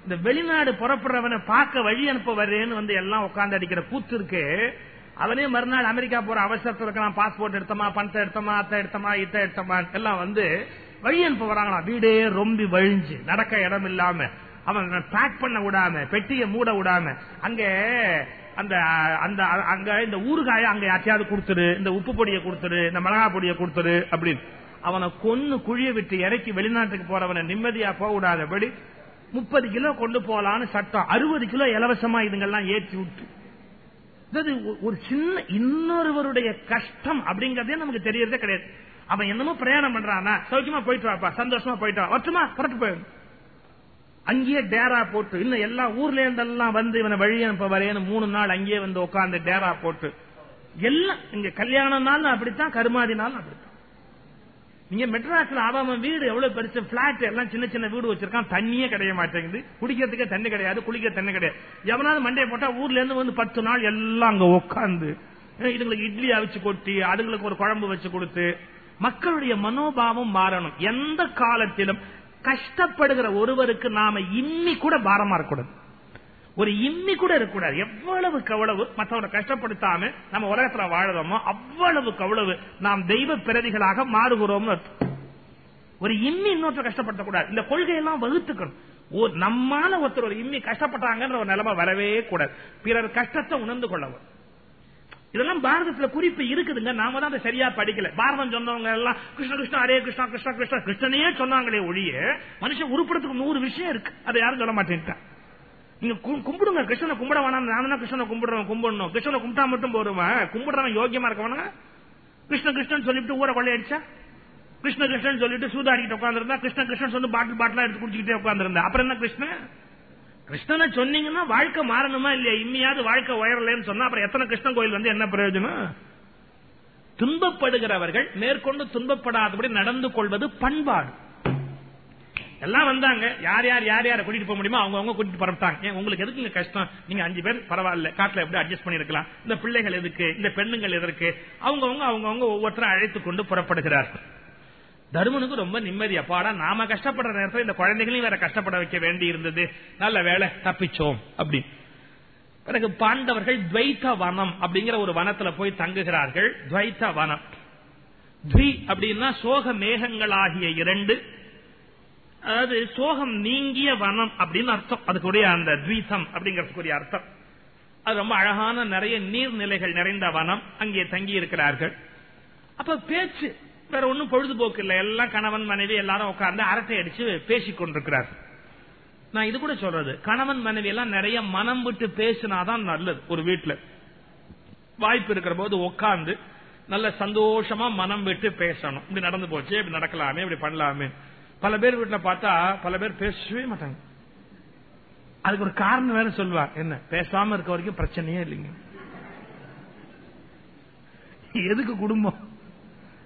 இந்த வெளிநாடு புறப்படுறவனை பார்க்க வழி அனுப்ப வந்து எல்லாம் உட்காந்து அடிக்கிற கூத்து இருக்கு. அவனே மறுநாள் அமெரிக்கா போற அவசரத்தில் இருக்கலாம் பாஸ்போர்ட் எடுத்தமா பணத்தை எடுத்தமா அத்தை எடுத்தமா இத்த எடுத்தமா எல்லாம் வந்து வழி அனுப்ப வராங்களாம் வீடே ரொம்ப வழிஞ்சு நடக்க இடம் இல்லாம அவன் பேக் பண்ண விடாம பெட்டியை மூட விடாம அங்க அந்த அந்த அங்க இந்த ஊறுகாய அங்க யாத்தையாவது கொடுத்துரு இந்த உப்பு பொடியை கொடுத்துரு இந்த மிளகா பொடியை கொடுத்துரு அப்படின்னு. அவனை கொன்னு குழிய விட்டு இறக்கி வெளிநாட்டுக்கு போறவனை நிம்மதியா போக விடாதபடி முப்பது கிலோ கொண்டு போலான்னு சட்டம். அறுபது கிலோ இலவசமா இதுங்கெல்லாம் ஏற்றி விட்டு. அதாவது ஒரு சின்ன இன்னொருவருடைய கஷ்டம் அப்படிங்கறதே நமக்கு தெரியறதே கிடையாது. அவன் என்னமோ பிரயாணம் பண்றானா சௌக்கியமா போயிட்டு வாப்பா சந்தோஷமா போயிட்டு வா வருஷமா புறட்டு போயிடும். அங்கேயே டேரா போட்டு இன்னும் எல்லா ஊர்ல இருந்தெல்லாம் வந்து இவனை வழி அனுப்ப வரையன்னு மூணு நாள் அங்கேயே வந்து உட்காந்து டேரா போட்டு. எல்லாம் இங்க கல்யாண நாள் அப்படித்தான் கருமாதி நாள் அப்படித்தான். நீங்க மெட்ராஸ்ல அவன் வீடு எவ்வளவு பெருசு? பிளாட் எல்லாம் சின்ன சின்ன வீடு வச்சிருக்கான். தண்ணியே கிடைய மாட்டேங்குது. குடிக்கிறதுக்கே தண்ணி கிடையாது குளிக்க தண்ணி கிடையாது. எவனாவது மண்டையை போட்டா ஊர்ல இருந்து வந்து பத்து நாள் எல்லாம் அங்க உட்காந்து இதுங்களுக்கு இட்லி அவிச்சு கொட்டி அதுங்களுக்கு ஒரு குழம்பு வச்சு கொடுத்து மக்களுடைய மனோபாவம் மாறணும். எந்த காலத்திலும் கஷ்டப்படுகிற ஒருவருக்கு நாம இன்னி கூட பாரமா இருக்கக்கூடாது. ஒரு இம்மி கூட இருக்கக்கூடாது. எவ்வளவுக்கு அவ்வளவு மற்றவரை கஷ்டப்படுத்தாம நம்ம உலகத்துல வாழறோமோ அவ்வளவுக்கு அவ்வளவு நாம் தெய்வ பிரதிகளாக மாறுகிறோம்னு ஒரு இம்மி இன்னொருத்தர் கஷ்டப்படுத்தக்கூடாது. இந்த கொள்கையெல்லாம் வகுத்துக்கணும். ஓ நம்மால ஒருத்தர் ஒரு இம்மி கஷ்டப்பட்டாங்கன்ற ஒரு நிலைமை வரவே கூடாது. பிறர் கஷ்டத்தை உணர்ந்து கொள்ளவும். இதெல்லாம் பாரதத்துல குறிப்பு இருக்குதுங்க. நாம தான் அதை சரியா படிக்கல. பாரதம் சொன்னவங்க எல்லாம் கிருஷ்ண கிருஷ்ணா அரே கிருஷ்ணா கிருஷ்ணா கிருஷ்ணா கிருஷ்ணனே சொன்னாங்களே ஒழிய மனுஷன் உருப்படுறதுக்கு நூறு விஷயம் இருக்கு. அதை யாரும் சொல்ல மாட்டேன்ட்டான். கும்பிடுங்க. கிருஷ்ணனை கும்பிட வேணாம். நானும் கிருஷ்ணனை கும்பிடுறவன் கும்பிடணும். கிருஷ்ணனை கும்பிட்டா மட்டும் போடுவேன் கும்பிடுறவன் யோகியமா இருக்கவனா கிருஷ்ண கிருஷ்ணன் சொல்லிட்டு ஊரை கொள்ளையடிச்சா? கிருஷ்ண கிருஷ்ணன் சொல்லிட்டு சூதாடிக்கிட்டு உட்காந்துருந்தா கிருஷ்ண கிருஷ்ணன் சொல்லி பாட்டில் பாட்டிலா எடுத்து குடிச்சுக்கிட்டே உட்காந்துருந்தா அப்புறம் என்ன கிருஷ்ணன்? கிருஷ்ணனை சொன்னீங்கன்னா வாழ்க்கை மாறணுமா இல்லையா? இம்மியாவது வாழ்க்கை உயரலன்னு சொன்னா அப்புறம் எத்தனை கிருஷ்ணன் கோயில் வந்து என்ன பிரயோஜனம்? துன்பப்படுகிறவர்கள் மேற்கொண்டு துன்பப்படாதபடி நடந்து கொள்வது பண்பாடு. எல்லாம் வந்தாங்க. யார் யார் யார் யாரை கூட்டிட்டு போக முடியுமோ அவங்க அவங்க கூட்டிட்டு பரப்பிட்டாங்க ஏன் உங்களுக்கு எதுக்கு இங்க கஷ்டம்? நீங்க அஞ்சு பேர் பரவாயில்ல. காட்டுல எப்படி அட்ஜஸ்ட் பண்ணிருக்கலாம்? இந்த பிள்ளைகள் எதுக்கு? இந்த பெண்ணுங்கள் எதற்கு? அவங்கவுங்க அவங்கவுங்க ஒவ்வொருத்தரும் அழைத்துக் கொண்டு புறப்படுகிறார்கள். தருமனுக்கு ரொம்ப நிம்மதி. அப்பாடா நாம கஷ்டப்படுற நேரத்தில் இந்த குழந்தைகளையும் வேற கஷ்டப்பட வைக்க வேண்டி இருந்தது. நல்ல வேலை தப்பிச்சோம் அப்படி. பிறகு பாண்டவர்கள் துவைத்த வனம் அப்படிங்கிற ஒரு வனத்துல போய் தங்குகிறார்கள். துவைத்த வனம். துவி அப்படின்னா சோக மேகங்களாகிய இரண்டு அதாவது சோகம் நீங்கிய வனம் அப்படின்னு அர்த்தம். அதுக்குரிய அந்த துவீசம் அப்படிங்கறதுக்குரிய அர்த்தம். அது ரொம்ப அழகான நிறைய நீர்நிலைகள் நிறைந்த வனம். அங்கே தங்கி இருக்கிறார்கள். அப்ப பேச்சு வேற ஒன்னும் பொழுதுபோக்கு இல்ல. எல்லாம் கணவன் மனைவி எல்லாரும் உட்கார்ந்து அரட்டை அடிச்சு பேசிக் கொண்டிருக்கிறார் நான் இது கூட சொல்றது. கணவன் மனைவி எல்லாம் நிறைய மனம் விட்டு பேசினாதான் நல்லது ஒரு வீட்டுல வாய்ப்பு இருக்கிற போது உட்கார்ந்து நல்ல சந்தோஷமா மனம் விட்டு பேசணும். இப்படி நடந்து போச்சு இப்படி நடக்கலாமே இப்படி பண்ணலாமே. பல பேர் வீட்டில் பார்த்தா பல பேர் பேசவே மாட்டாங்க. அதுக்கு ஒரு காரணம் வேற சொல்லுவா. என்ன? பேசாம இருக்க வரைக்கும் பிரச்சனையே இல்லைங்க. எதுக்கு குடும்பம்?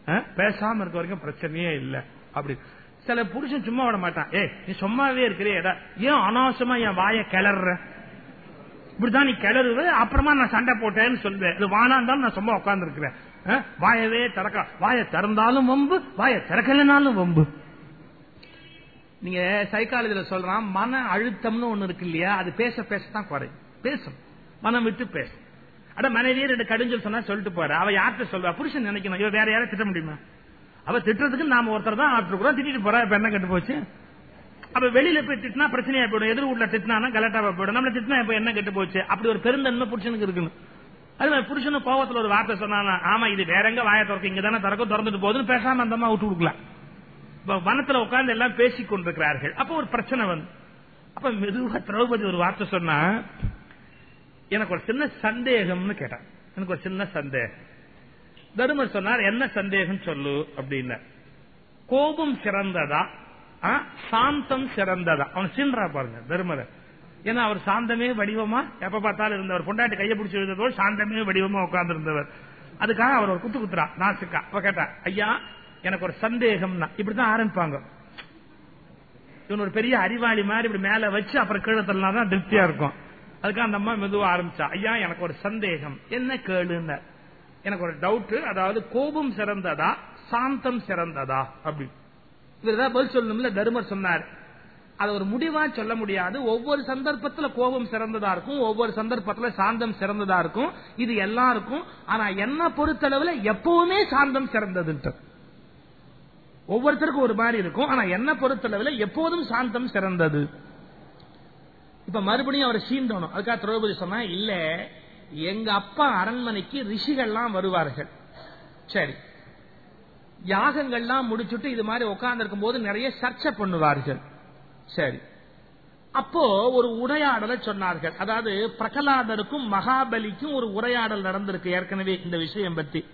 ஆ? பேசாம இருக்க வரைக்கும் பிரச்சனையே இல்லை. அப்படி. சில புருஷன் சும்மா விட மாட்டான். ஏ நீ சும்மாவே இருக்கிறே ஏன் அனாவசியமா என் வாய கிளற இப்படிதான் நீ கிளறுவ அப்புறமா நான் சண்டை போட்டேன்னு சொல்லுவேன். இது வானாந்தாலும் நான் சும்மா உட்கார்ந்து இருக்கிறேன் வாயவே திறக்க. வாய திறந்தாலும் வம்பு வாய திறக்கலனாலும் வம்பு. நீங்க சைக்காலஜில சொல்றான் மன அழுத்தம்னு ஒண்ணு இருக்கு இல்லையா? அது பேச பேசத்தான் குறையும் பேசும். மனம் விட்டு பேசும். அட மனைவியே ரெண்டு கடிஞ்சல் சொன்னா சொல்லிட்டு போற அவ யார்கிட்ட சொல்வா புருஷன் நினைக்கணும். இவ வேற யாரும் திட்ட முடியுமா? அவ திட்டுறதுக்கு நாம ஒருத்தர் தான் ஆட்டுக்கிறோம் திட்டிட்டு போறா இப்ப என்ன கட்டு போச்சு? அப்ப வெளியில போய் திட்டினா பிரச்சனையா போயிடும். எதிர் வீட்டுல திட்டினா கலட்டாவா போயிடும். நம்மள திட்டினா இப்ப என்ன கெட்டு போச்சு? அப்படி ஒரு பெருந்தன்மை புருஷனுக்கு இருக்கணும். அது மாதிரி புருஷனும் கோவத்துல ஒரு வார்த்தை சொன்னா ஆமா இது வேற எங்க வாய திறக்க இங்க தானே திறக்கும்? திறந்துட்டு போகுதுன்னு பேசாம அந்த அம்மா விட்டு கொடுக்கலாம். வனத்துல உட்கார்ந்து எல்லாம் பேசிக் கொண்டிருக்கிறார்கள். அப்ப ஒரு பிரச்சனை வந்து அப்ப மெதுவா திரௌபதி ஒரு வார்த்தை சொன்னா எனக்கு ஒரு சின்ன சந்தேகம்னு கேட்டான். எனக்கு ஒரு சின்ன சந்தேகம். தருமர் சொன்னார் என்ன சந்தேகம் சொல்லு? அப்படின்னா கோபம் சிறந்ததா? சாந்தம் சிறந்ததா? அவன் சீன்றா பாருங்க தருமர். ஏன்னா அவர் சாந்தமே வடிவமா எப்ப பார்த்தாலும் இருந்தவர். பொண்டாட்டி கையை பிடிச்சி இருந்ததோ சாந்தமே வடிவமா உட்கார்ந்து இருந்தவர் அதுக்காக அவர் ஒரு குத்து குத்துறா நாசுக்கா. அப்ப கேட்டா ஐயா எனக்கு ஒரு சந்தேகம்னா. இப்படிதான் ஆரம்பிப்பாங்க. இவன் ஒரு பெரிய அறிவாளி மாதிரி இப்படி மேல வச்சு அப்புறம் கீழே தள்ளனா தான் திருப்தியா இருக்கும். அதுக்காக அந்த அம்மா மெதுவா ஆரம்பிச்சா ஐயா எனக்கு ஒரு சந்தேகம். என்ன கேளுன்னு? எனக்கு ஒரு டவுட் அதாவது கோபம் சிறந்ததா சாந்தம் சிறந்ததா? அப்படி. இவர்தான் பதில் சொல்லணும்ல தருமர் சொன்னார். அது ஒரு முடிவா சொல்ல முடியாது. ஒவ்வொரு சந்தர்ப்பத்துல கோபம் சிறந்ததா இருக்கும் ஒவ்வொரு சந்தர்ப்பத்துல சாந்தம் சிறந்ததா இருக்கும். இது எல்லாருக்கும். ஆனா என்ன பொறுத்தளவுல எப்பவுமே சாந்தம் சிறந்ததுன்ட்டு. ஒவ்வொருத்தருக்கும் ஒரு மாதிரி இருக்கும். ஆனா என்ன பொறுத்தளவில் எப்போதும் சாந்தம் சிறந்தது. இப்ப மறுபடியும் அவர் சீந்தணும் அதுக்காக திரௌபதி சொன்னா இல்ல எங்க அப்பா அரண்மனைக்கு ரிஷிகள்லாம் வருவார்கள். சரி. யாகங்கள்லாம் முடிச்சுட்டு இது மாதிரி உட்கார்ந்துருக்கும் போது நிறைய சர்ச்சை பண்ணுவார்கள். சரி. அப்போ ஒரு உரையாடலை சொன்னார்கள். அதாவது பிரகலாதருக்கும் மகாபலிக்கும் ஒரு உரையாடல் நடந்திருக்கு ஏற்கனவே இந்த விஷயம் பத்தி.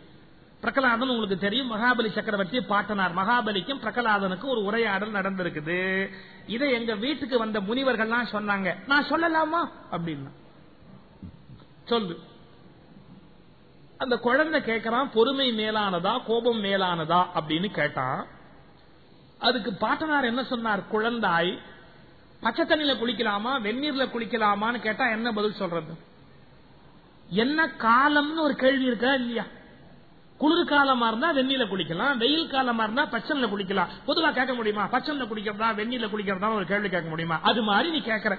பிரகலாதன் உங்களுக்கு தெரியும். மகாபலி சக்கரவர்த்தி பாட்டனார் மகாபலிக்கும் பிரகலாதனுக்கும் ஒரு உரையாடல் நடந்திருக்குது. இதை எங்க வீட்டுக்கு வந்த முனிவர்கள்லாம் சொன்னாங்க. நான் சொல்லலாமா? அப்படின்னா. சொல்லு. அந்த குழந்தை கேட்கறான் பொறுமை மேலானதா? கோபம் மேலானதா? அப்படின்னு கேட்டான் அதுக்கு பாட்டனார் என்ன சொன்னார்? குழந்தாய் பச்சை தண்ணியில குளிக்கலாமா? வெந்நீர்ல குளிக்கலாமான்னு கேட்டா என்ன பதில் சொல்றது? என்ன காலம்னு ஒரு கேள்வி இருக்கா இல்லையா? குளிர் காலமா இருந்தா வெந்நில குளிக்கலாம். வெயில் காலமா இருந்தா பச்சன்ல குளிக்கலாம். பொதுவா கேட்க முடியுமா? பச்சன்ல குளிக்கிறதா வெந்நில குளிக்கிறதா ஒரு கேள்வி கேட்க முடியுமா? அது மாதிரி நீ கேட்கற.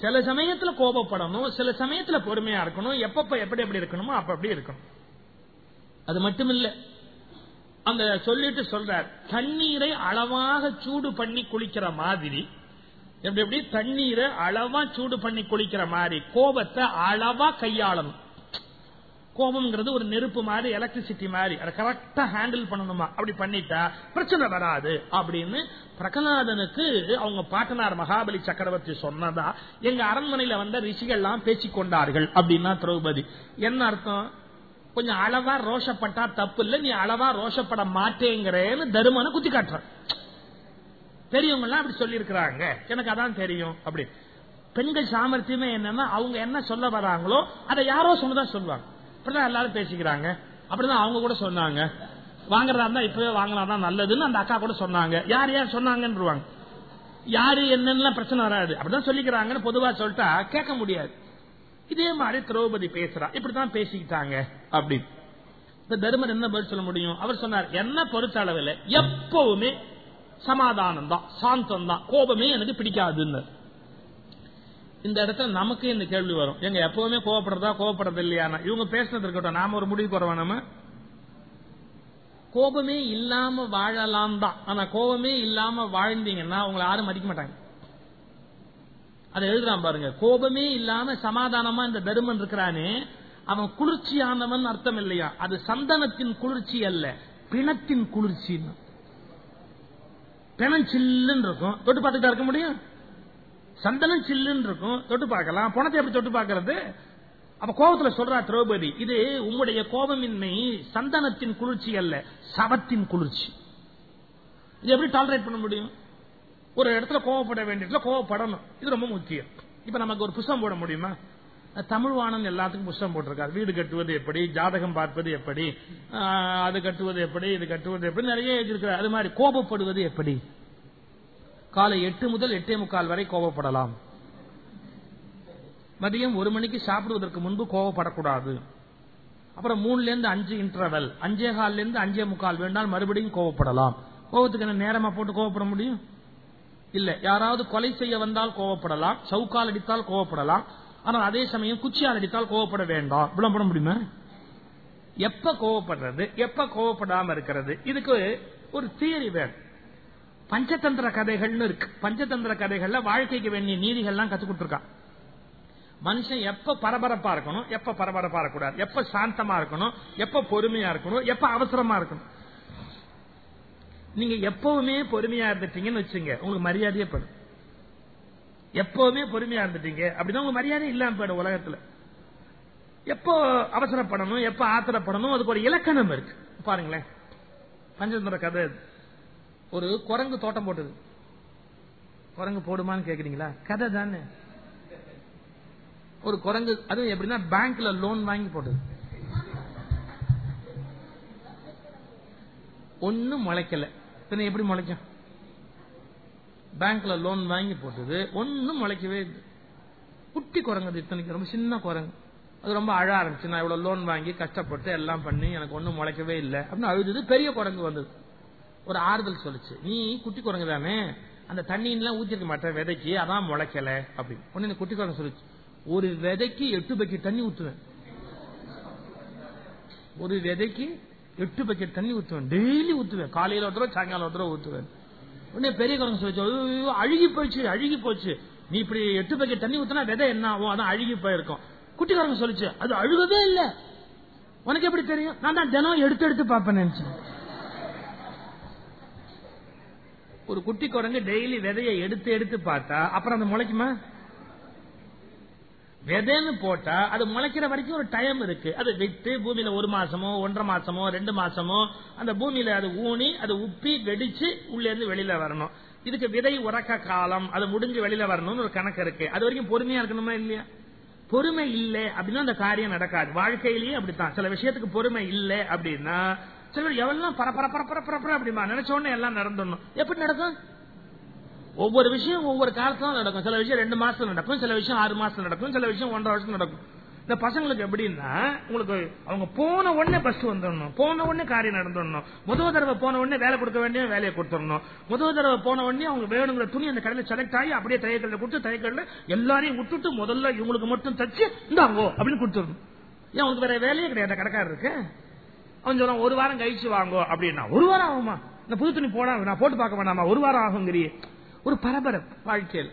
சில சமயத்துல கோபப்படணும். சில சமயத்துல பொறுமையா இருக்கணும். எப்பப்ப எப்படி எப்படி இருக்கணுமோ அப்ப அப்படி இருக்கணும். அது மட்டும் இல்ல அந்த சொல்லிட்டு சொல்றார் தண்ணீரை அளவாக சூடு பண்ணி குளிக்கிற மாதிரி எப்படி எப்படி? தண்ணீரை அளவா சூடு பண்ணி குளிக்கிற மாதிரி கோபத்தை அளவா கையாளணும். கோபம்ங்கிறது ஒரு நெருப்பு மாதிரி எலக்ட்ரிசிட்டி மாதிரி. அதை கரெக்டா ஹேண்டில் பண்ணணுமா? அப்படி பண்ணிட்டா பிரச்சனை வராது அப்படின்னு பிரகலாதனுக்கு அவங்க பாட்டனார் மகாபலி சக்கரவர்த்தி சொன்னதா எங்க அரண்மனையில வந்த ரிஷிகள்லாம் பேசிக்கொண்டார்கள் அப்படின்னா திரௌபதி. என்ன அர்த்தம்? கொஞ்சம் அளவா ரோஷப்பட்டா தப்பு இல்ல நீ அளவா ரோஷப்பட மாட்டேங்கிறேன்னு தருமனை குத்தி காட்டுற பெரியவங்க எல்லாம் அப்படி சொல்லியிருக்கிறாங்க. எனக்கு அதான் தெரியும் அப்படி பெண்கள் சாமர்த்தியமே என்னன்னா அவங்க என்ன சொல்ல வராங்களோ அதை யாரோ சொன்னதான் சொல்லுவாங்க. அப்படிதான் எல்லாரும் பேசிக்கிறாங்க. அப்படிதான் அவங்க கூட சொன்னாங்க. வாங்குறதா இருந்தா இப்பவே வாங்கலாம் தான் நல்லதுன்னு அந்த அக்கா கூட சொன்னாங்க. யார் யார் சொன்னாங்கன்றுவாங்க. யாரு என்னென்ன பிரச்சனை வராது. அப்படிதான் சொல்லிக்கிறாங்கன்னு பொதுவா சொல்லிட்டா கேட்க முடியாது. இதே மாதிரி திரௌபதி பேசுறா. இப்படித்தான் பேசிக்கிட்டாங்க அப்படின்னு. இந்த தர்மர் என்ன பதில் சொல்ல முடியும்? அவர் சொன்னார் என்ன பொறுத்த அளவில் எப்பவுமே சமாதானம் தான் சாந்தம் தான் கோபமே எனக்கு பிடிக்காதுன்னு. இந்த இடத்துல நமக்கு இந்த கேள்வி வரும். எங்க எப்பவுமே கோவப்படுறதா கோவப்படுறது இல்லையா இவங்க பேசுனது இருக்கட்டும். நாம ஒரு முடிவு போறோம் நம்ம? கோபமே இல்லாம வாழலாம் தான். ஆனா கோபமே இல்லாம வாழ்ந்தீங்கன்னா உங்களை யாரும் மதிக்க மாட்டாங்க. அதை எழுதுறான் பாருங்க. கோபமே இல்லாம சமாதானமா இந்த தருமன் இருக்கிறானே அவன் குளிர்ச்சியானவன் அர்த்தம் இல்லையா? அது சந்தனத்தின் குளிர்ச்சி அல்ல பிணத்தின் குளிர்ச்சி பிணம் சில்லுன்னு இருக்கும். தொட்டு பார்த்துட்டா இருக்க முடியும்? சந்தனம் சில்லுன்னு இருக்கும். தொட்டு பார்க்கலாம். பணத்தை எப்படி தொட்டு பார்க்கறது? அப்ப கோபத்துல சொல்றா திரௌபதி இது உங்களுடைய கோபமின்மை சந்தனத்தின் குளிர்ச்சி அல்ல சவத்தின் குளிர்ச்சி. இது எப்படி டாலரேட் பண்ண முடியும்? ஒரு இடத்துல கோவப்பட வேண்டிய கோவப்படணும் இது ரொம்ப முக்கியம். இப்ப நமக்கு ஒரு புஸ்தம் போட முடியுமா? தமிழ்வாணன் எல்லாத்துக்கும் புஸ்தகம் போட்டிருக்காரு. வீடு கட்டுவது எப்படி? ஜாதகம் பார்ப்பது எப்படி? அது கட்டுவது எப்படி? இது கட்டுவது எப்படி? நிறைய எழுதியிருக்கிறார். அது மாதிரி கோபப்படுவது எப்படி? காலை எட்டு முதல் எட்டே முக்கால் வரை கோபப்படலாம் மதியம் ஒரு மணிக்கு சாப்பிடுவதற்கு முன்பு கோவப்படக்கூடாது. அப்புறம் மூணுல இருந்து அஞ்சு இன்டர்வல் அஞ்சே கால்ல இருந்து அஞ்சே முக்கால் வேண்டால் மறுபடியும் கோவப்படலாம். கோவத்துக்கு என்ன நேரமா போட்டு கோவப்பட முடியும்? இல்ல. யாராவது கொலை செய்ய வந்தால் கோவப்படலாம். சவுக்கால் அடித்தால் கோவப்படலாம். ஆனால் அதே சமயம் குச்சியால் அடித்தால் கோவப்பட வேண்டாம். விளம்பர முடியுமா? எப்ப கோவப்படுறது? எப்ப கோவப்படாம இருக்கிறது? இதுக்கு ஒரு தியரி வேணும். பஞ்சதந்திர கதைகள்னு இருக்கு. பஞ்சதந்திர கதைகள்ல வாழ்க்கைக்கு வேண்டிய நீதிகள்லாம் கத்து கொடுத்துருக்கான். மனுஷன் எப்ப பரபரப்பா இருக்கணும் எப்ப பரபரப்பா இருக்கக்கூடாது? எப்ப சாந்தமா இருக்கணும் எப்ப பொறுமையா இருக்கணும் எப்ப அவசரமா இருக்கணும்? நீங்க எப்பவுமே பொறுமையா இருந்துட்டீங்கன்னு வச்சுங்க உங்களுக்கு மரியாதையே படும் எப்பவுமே பொறுமையா இருந்துட்டீங்க அப்படின்னா உங்க மரியாதை இல்லாம போயிடும் உலகத்துல. எப்போ அவசரப்படணும் எப்ப ஆத்திரப்படணும் அதுக்கு ஒரு இலக்கணம் இருக்கு. பாருங்களேன். பஞ்சதந்திர கதை ஒரு குரங்கு தோட்டம் போட்டது. குரங்கு போடுமான்னு கேக்குறீங்களா? கதை தானே. ஒரு குரங்கு அது எப்படின்னா பேங்க்ல லோன் வாங்கி போட்டது. ஒன்னும் முளைக்கல. பின்ன எப்படி முளைக்கும்? பேங்க்ல லோன் வாங்கி போட்டது. ஒன்னும் முளைக்கவே குட்டி குரங்கு அது இத்தனைக்கு ரொம்ப சின்ன குரங்கு. அது ரொம்ப அழ ஆரம்பிச்சு நான் இவ்வளவு லோன் வாங்கி கஷ்டப்பட்டு எல்லாம் பண்ணி எனக்கு ஒன்னும் முளைக்கவே இல்லை. அப்படின்னு அழுது பெரிய குரங்கு வந்தது. ஒரு ஆறுதல் சொல்லுச்சு. நீ குட்டி குரங்கு தானே அந்த தண்ணியெல்லாம் ஊற்றிருக்க மாட்டேன் விதைக்கு அதான் முளைக்கல அப்படின்னு. ஒன்னு இந்த குட்டி குரங்கு சொல்லுச்சு. ஒரு விதைக்கு எட்டு பக்கெட் தண்ணி ஊற்றுவேன் ஒரு விதைக்கு எட்டு பக்கெட் தண்ணி ஊற்றுவேன் டெய்லி ஊற்றுவேன் காலையில் ஒரு தடவை சாயங்காலம் ஒரு ஊற்றுவேன் உடனே பெரிய குரங்கு சொல்லிச்சு. அழுகி போச்சு அழுகி போச்சு. நீ இப்படி எட்டு பக்கெட் தண்ணி ஊத்தினா விதை என்ன ஆகும்? அதான் அழுகி போயிருக்கும். குட்டி குரங்கு சொல்லிச்சு. அது அழுகவே இல்லை. உனக்கு எப்படி தெரியும்? நான் தான் தினம் எடுத்து எடுத்து பார்ப்பேன் நினைச்சேன். ஒரு குட்டி குரங்கு டெய்லி விதையை எடுத்து எடுத்து பார்த்தா அப்புறம் அது முளைக்குமா? விதைன்னு போட்டா அது முளைக்கிற வரைக்கும் ஒரு டைம் இருக்கு. அது விட்டு பூமியில ஒரு மாசமோ ஒன்றரை மாசமோ ரெண்டு மாசமோ அந்த பூமியில அது ஊனி அது உப்பி வெடிச்சு உள்ள இருந்து வெளியில வரணும். இதுக்கு விதை உறக்க காலம் அது முடிஞ்சு வெளியில வரணும்னு ஒரு கணக்கு இருக்கு. அது வரைக்கும் பொறுமையா இருக்கணுமா இல்லையா? பொறுமை இல்லை அப்படின்னா அந்த காரியம் நடக்காது. வாழ்க்கையிலேயே அப்படித்தான். சில விஷயத்துக்கு பொறுமை இல்லை அப்படின்னா சில எவெல்லாம் பரபர பரபர பரபர அப்படிமா? நினைச்ச உடனே எல்லாம் நடந்துடணும். எப்படி நடக்கும்? ஒவ்வொரு விஷயம் ஒவ்வொரு காலத்துல நடக்கும். சில விஷயம் ரெண்டு மாசத்துல நடக்கும் சில விஷயம் ஆறு மாசத்துல நடக்கும் சில விஷயம் ஒன்றரை வருஷம் நடக்கும். இந்த பசங்களுக்கு எப்படின்னா உங்களுக்கு அவங்க போன உடனே பஸ் வந்துடணும். போன உடனே காரியம் நடந்துடணும். முதல் தடவை போன உடனே வேலை கொடுக்க வேண்டிய வேலையை கொடுத்துடணும். முதல் தடவை போன உடனே அவங்க வேணுங்கிற துணி அந்த கடையில் செலக்ட் ஆகி அப்படியே தையக்கல்ல கொடுத்து தையக்கல்ல எல்லாரையும் விட்டுட்டு முதல்ல இவங்களுக்கு மட்டும் தச்சு இந்தாங்கோ அப்படின்னு கொடுத்துடணும். ஏன் உங்களுக்கு வேற வேலையே கிடையாது கடைக்காரருக்கு? கொஞ்சம் அவன் ஒரு வாரம் கழிச்சு வாங்கோ அப்படின்னா. ஒரு வாரம் ஆகுமா? இந்த புது துணி போனா நான் போட்டு பார்க்க வேண்டாமா ஒரு வாரம் ஆகுங்கிறியே. ஒரு பரபரப்பு வாழ்க்கையில்.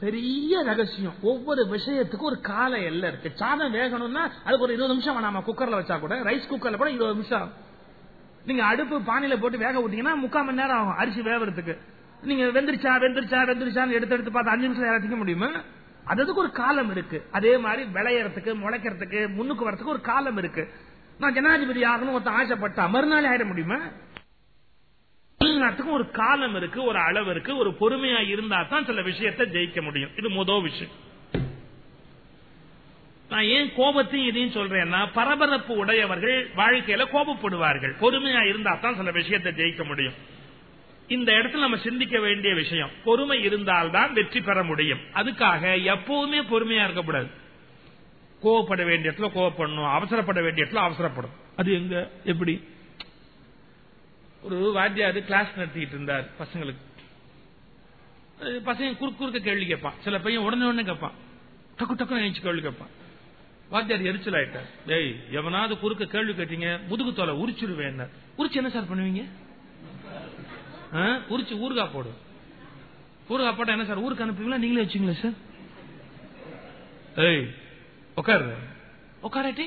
பெரிய ரகசியம். ஒவ்வொரு விஷயத்துக்கும் ஒரு கால எல்லை இருக்கு. சாதம் வேகணும்னா அதுக்கு ஒரு இருபது நிமிஷம் வேணாமா? குக்கர்ல வச்சா கூட ரைஸ் குக்கர்ல கூட இருபது நிமிஷம் ஆகும். நீங்க அடுப்பு பானையில போட்டு வேக விட்டீங்கன்னா முக்கால் மணி நேரம் ஆகும் அரிசி வேவறதுக்கு. நீங்க வெந்திரிச்சா வெந்திரிச்சா வெந்திரிச்சான்னு எடுத்து எடுத்து பார்த்து அஞ்சு நிமிஷம் இறத்திக்க முடியுமா? அதுக்கு ஒரு காலம் இருக்கு. அதே மாதிரி விளையறதுக்கு முளைக்கிறதுக்கு முன்னுக்கு வரத்துக்கு ஒரு காலம் இருக்கு. நான் ஜனாதிபதி ஆகணும் ஒருத்தன் ஆசைப்பட்டா மறுநாள் ஆயிட முடியுமா? எல்லாத்துக்கும் ஒரு காலம் இருக்கு ஒரு அளவு இருக்கு ஒரு பொறுமையா இருந்தா தான் சில விஷயத்தை ஜெயிக்க முடியும். இது முதல் விஷயம். நான் ஏன் கோபத்தையும் இதையும் சொல்றேன்னா பரபரப்பு உடையவர்கள் வாழ்க்கையில கோபப்படுவார்கள். பொறுமையா இருந்தா தான் சில விஷயத்தை ஜெயிக்க முடியும். இந்த இடத்துல நம்ம சிந்திக்க வேண்டிய விஷயம் பொறுமை இருந்தால்தான் வெற்றி பெற முடியும். அதுக்காக எப்பவுமே பொறுமையா இருக்கக்கூடாது. கோவப்பட வேண்டிய இடத்துல கோவப்படணும் அவசரப்பட வேண்டிய இடத்துல அவசரப்படும் அது எங்க எப்படி? ஒரு வாத்தியார் கிளாஸ் நடத்திட்டு இருந்தார் பசங்களுக்கு. பசங்க குறுக்கு குறுக்க கேள்வி கேட்பான். சில பையன் உடனே உடனே கேட்பான். டக்கு டக்குன்னு நினைச்சு கேள்வி கேட்பான். வாத்தியார் எரிச்சல் ஆயிட்டார் டேய் எவனாவது குறுக்க கேள்வி கேட்டீங்க முதுகு தொலை உரிச்சிருவேன் உரிச்சு என்ன சார் பண்ணுவீங்க? ஆ? உரிச்சு ஊறுகாய் போடு. ஊருகா போட்டா என்ன சார் ஊருக்கு அனுப்புவீங்களா? நீங்களே வச்சுங்களா சார் ஏய் உட்காரு உட்காராட்டி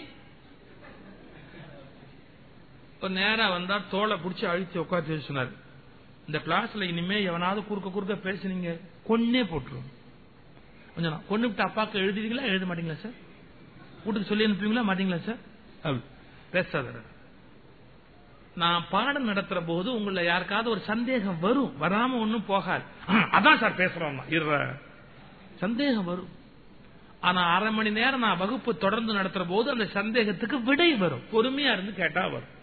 ஒரு நேரா வந்தா தோலை புடிச்சு அழிச்சு உட்காந்து சொன்னார். இந்த கிளாஸ்ல இனிமே எவனாவது குறுக்க குறுக்க பேசுனீங்க கொன்னே போட்டுரும். கொஞ்சம் கொண்டு விட்டு அப்பாக்கு எழுதுவீங்களா எழுத மாட்டீங்களா சார் வீட்டுக்கு சொல்லி அனுப்புவீங்களா மாட்டீங்களா சார் அப்படி பேசாத நான் பாடம் நடத்துற போது உங்களை யாருக்காவது ஒரு சந்தேகம் வரும். வராம ஒண்ணும் போகாது. அதான் சார் பேசுறோம் சந்தேகம் வரும். ஆனா அரை மணி நேரம் நான் வகுப்பு தொடர்ந்து நடத்துற போது அந்த சந்தேகத்துக்கு விடை வரும். பொறுமையா இருந்து கேட்டா வரும்.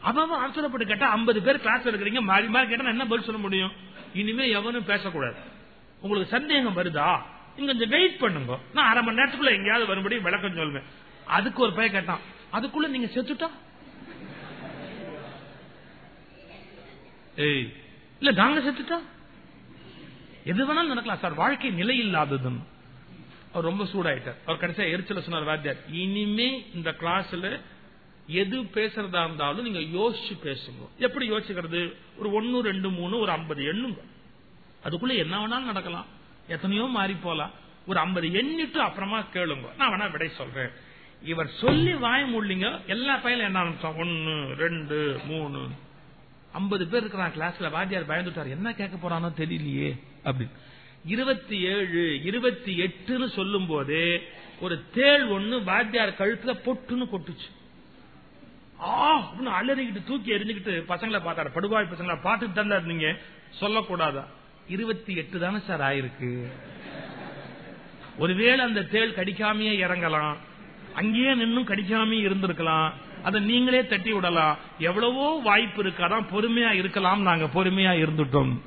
அவன் அவசரப்பட்டு கேட்டா ஐம்பது பேர் கிளாஸ் இருக்கிறீங்க மாறி மாறி கேட்டா என்ன பதில் சொல்ல முடியும்? இனிமே எவனும் பேசக்கூடாது. உங்களுக்கு சந்தேகம் வருதா? நீங்க கொஞ்சம் வெயிட் பண்ணுங்க. நான் அரை மணி நேரத்துக்குள்ள எங்கேயாவது வரும்படி விளக்கம் சொல்வேன். அதுக்கு ஒரு பையன் கேட்டான் அதுக்குள்ள நீங்க செத்துட்டா? ஏய் இல்ல நாங்க செத்துட்டா? எது வேணாலும் நடக்கலாம் சார். வாழ்க்கை நிலை இல்லாததுன்னு அவர் ரொம்ப சூடாயிட்டார். அவர் கடைசியா எரிச்சல சொன்னார் வாத்தியார் இனிமே இந்த கிளாஸ்ல எது பேசுறதா இருந்தாலும் நீங்க யோசிச்சு பேசுங்க. எப்படி யோசிக்கிறது? ஒரு ஒன்னு ரெண்டு மூணு ஒரு ஐம்பது எண்ணுங்க. அதுக்குள்ள என்ன வேணாலும் நடக்கலாம். எத்தனையோ மாறி போலாம். ஒரு ஐம்பது எண்ணிட்டு அப்புறமா கேளுங்க. நான் வேணா விடை சொல்றேன். இவர் சொல்லி வாய முடியலீங்க எல்லா பையலும் என்ன ஆரம்பிச்சோம் ஒன்னு ரெண்டு மூணு. ஐம்பது பேர் இருக்கிறான் கிளாஸ்ல வாத்தியார் பயந்துட்டார். என்ன கேட்க போறானோ தெரியலையே அப்படின்னு. இருபத்தி ஏழு இருபத்தி எட்டுன்னு சொல்லும் போது ஒரு தேள் ஒண்ணு வாத்தியார் கழுத்துல பொட்டுன்னு கொட்டுச்சு. ஆ அலறிக்கிட்டு தூக்கி எரிஞ்சுக்கிட்டு பசங்களை பார்த்தாரு. படுவாய் பசங்களை பார்த்துட்டு தான் இருந்தீங்க. சொல்லக்கூடாதா? இருபத்தி எட்டு தானே சார் ஆயிருக்கு. ஒருவேளை அந்த தேள் கடிக்காமையே இறங்கலாம். அங்கேயே நின்னும் கடிக்காமயே இருந்திருக்கலாம். அதை நீங்களே தட்டி விடலாம். எவ்வளவோ வாய்ப்பு இருக்காதான் பொறுமையா இருக்கலாம். நாங்க பொறுமையா இருந்துட்டோம்.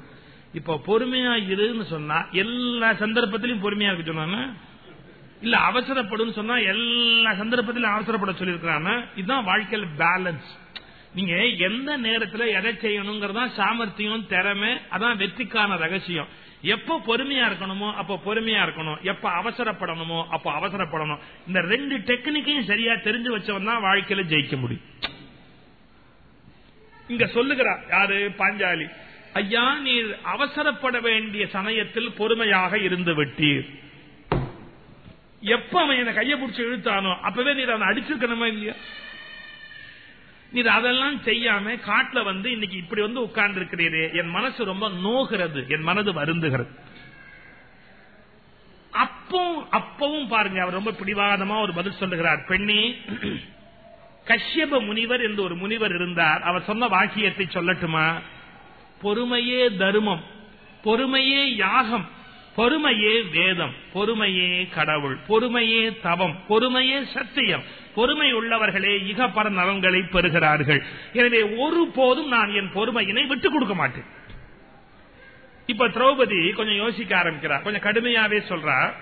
இப்ப பொறுமையா இருன்னு சொன்னா எல்லா சந்தர்ப்பத்திலையும் பொறுமையா இருக்க சொன்னாங்க இல்ல அவசரப்படும் சொன்னா எல்லா சந்தர்ப்பத்திலும் அவசரப்பட சொல்லியிருக்கிறாங்க இதுதான் வாழ்க்கையில் பேலன்ஸ் நீங்க எந்த நேரத்தில் எதை செய்யணுங்கிறதா சாமர்த்தியம் திறமை அதான் வெற்றிக்கான ரகசியம். எப்போ பொறுமையா இருக்கணுமோ அப்ப பொறுமையா இருக்கணும். எப்ப அவசரப்படணுமோ அப்ப அவசரப்படணும். இந்த ரெண்டு டெக்னிக்கையும் சரியா தெரிஞ்சு வச்சவன் தான் வாழ்க்கையில ஜெயிக்க முடியும். இங்க சொல்லுகிறா யாரு? பாஞ்சாலி. ஐயா நீர் அவசரப்பட வேண்டிய சமயத்தில் பொறுமையாக இருந்து விட்டீர். எப்ப அவன் என்ன கையை பிடிச்சி இழுத்தானோ அப்பவே நீர் அவனை அடிச்சிருக்கணுமா இல்லையா? நீர் அதெல்லாம் செய்யாம காட்டுல வந்து இன்னைக்கு இப்படி வந்து உட்கார்ந்து இருக்கிறீரே என் மனசு ரொம்ப நோகிறது என் மனது வருந்துகிறது. அப்போ அப்பவும் பாருங்க அவர் ரொம்ப பிடிவாதமா ஒரு பதில் சொல்லுகிறார். பெண்ணே கஷ்யப முனிவர் என்று ஒரு முனிவர் இருந்தார். அவர் சொன்ன வாக்கியத்தை சொல்லட்டுமா? பொறுமையே தர்மம் பொறுமையே யாகம் பொறுமையே வேதம் பொறுமையே கடவுள் பொறுமையே தவம் பொறுமையே சத்தியம். பொறுமை உள்ளவர்களே இகப்பர நலன்களை பெறுகிறார்கள். எனவே ஒரு போதும் நான் என் பொறுமையினை விட்டுக் கொடுக்க மாட்டேன். இப்ப திரௌபதி கொஞ்சம் யோசிக்க ஆரம்பிக்கிறார். கொஞ்சம் கடுமையாவே சொல்றார்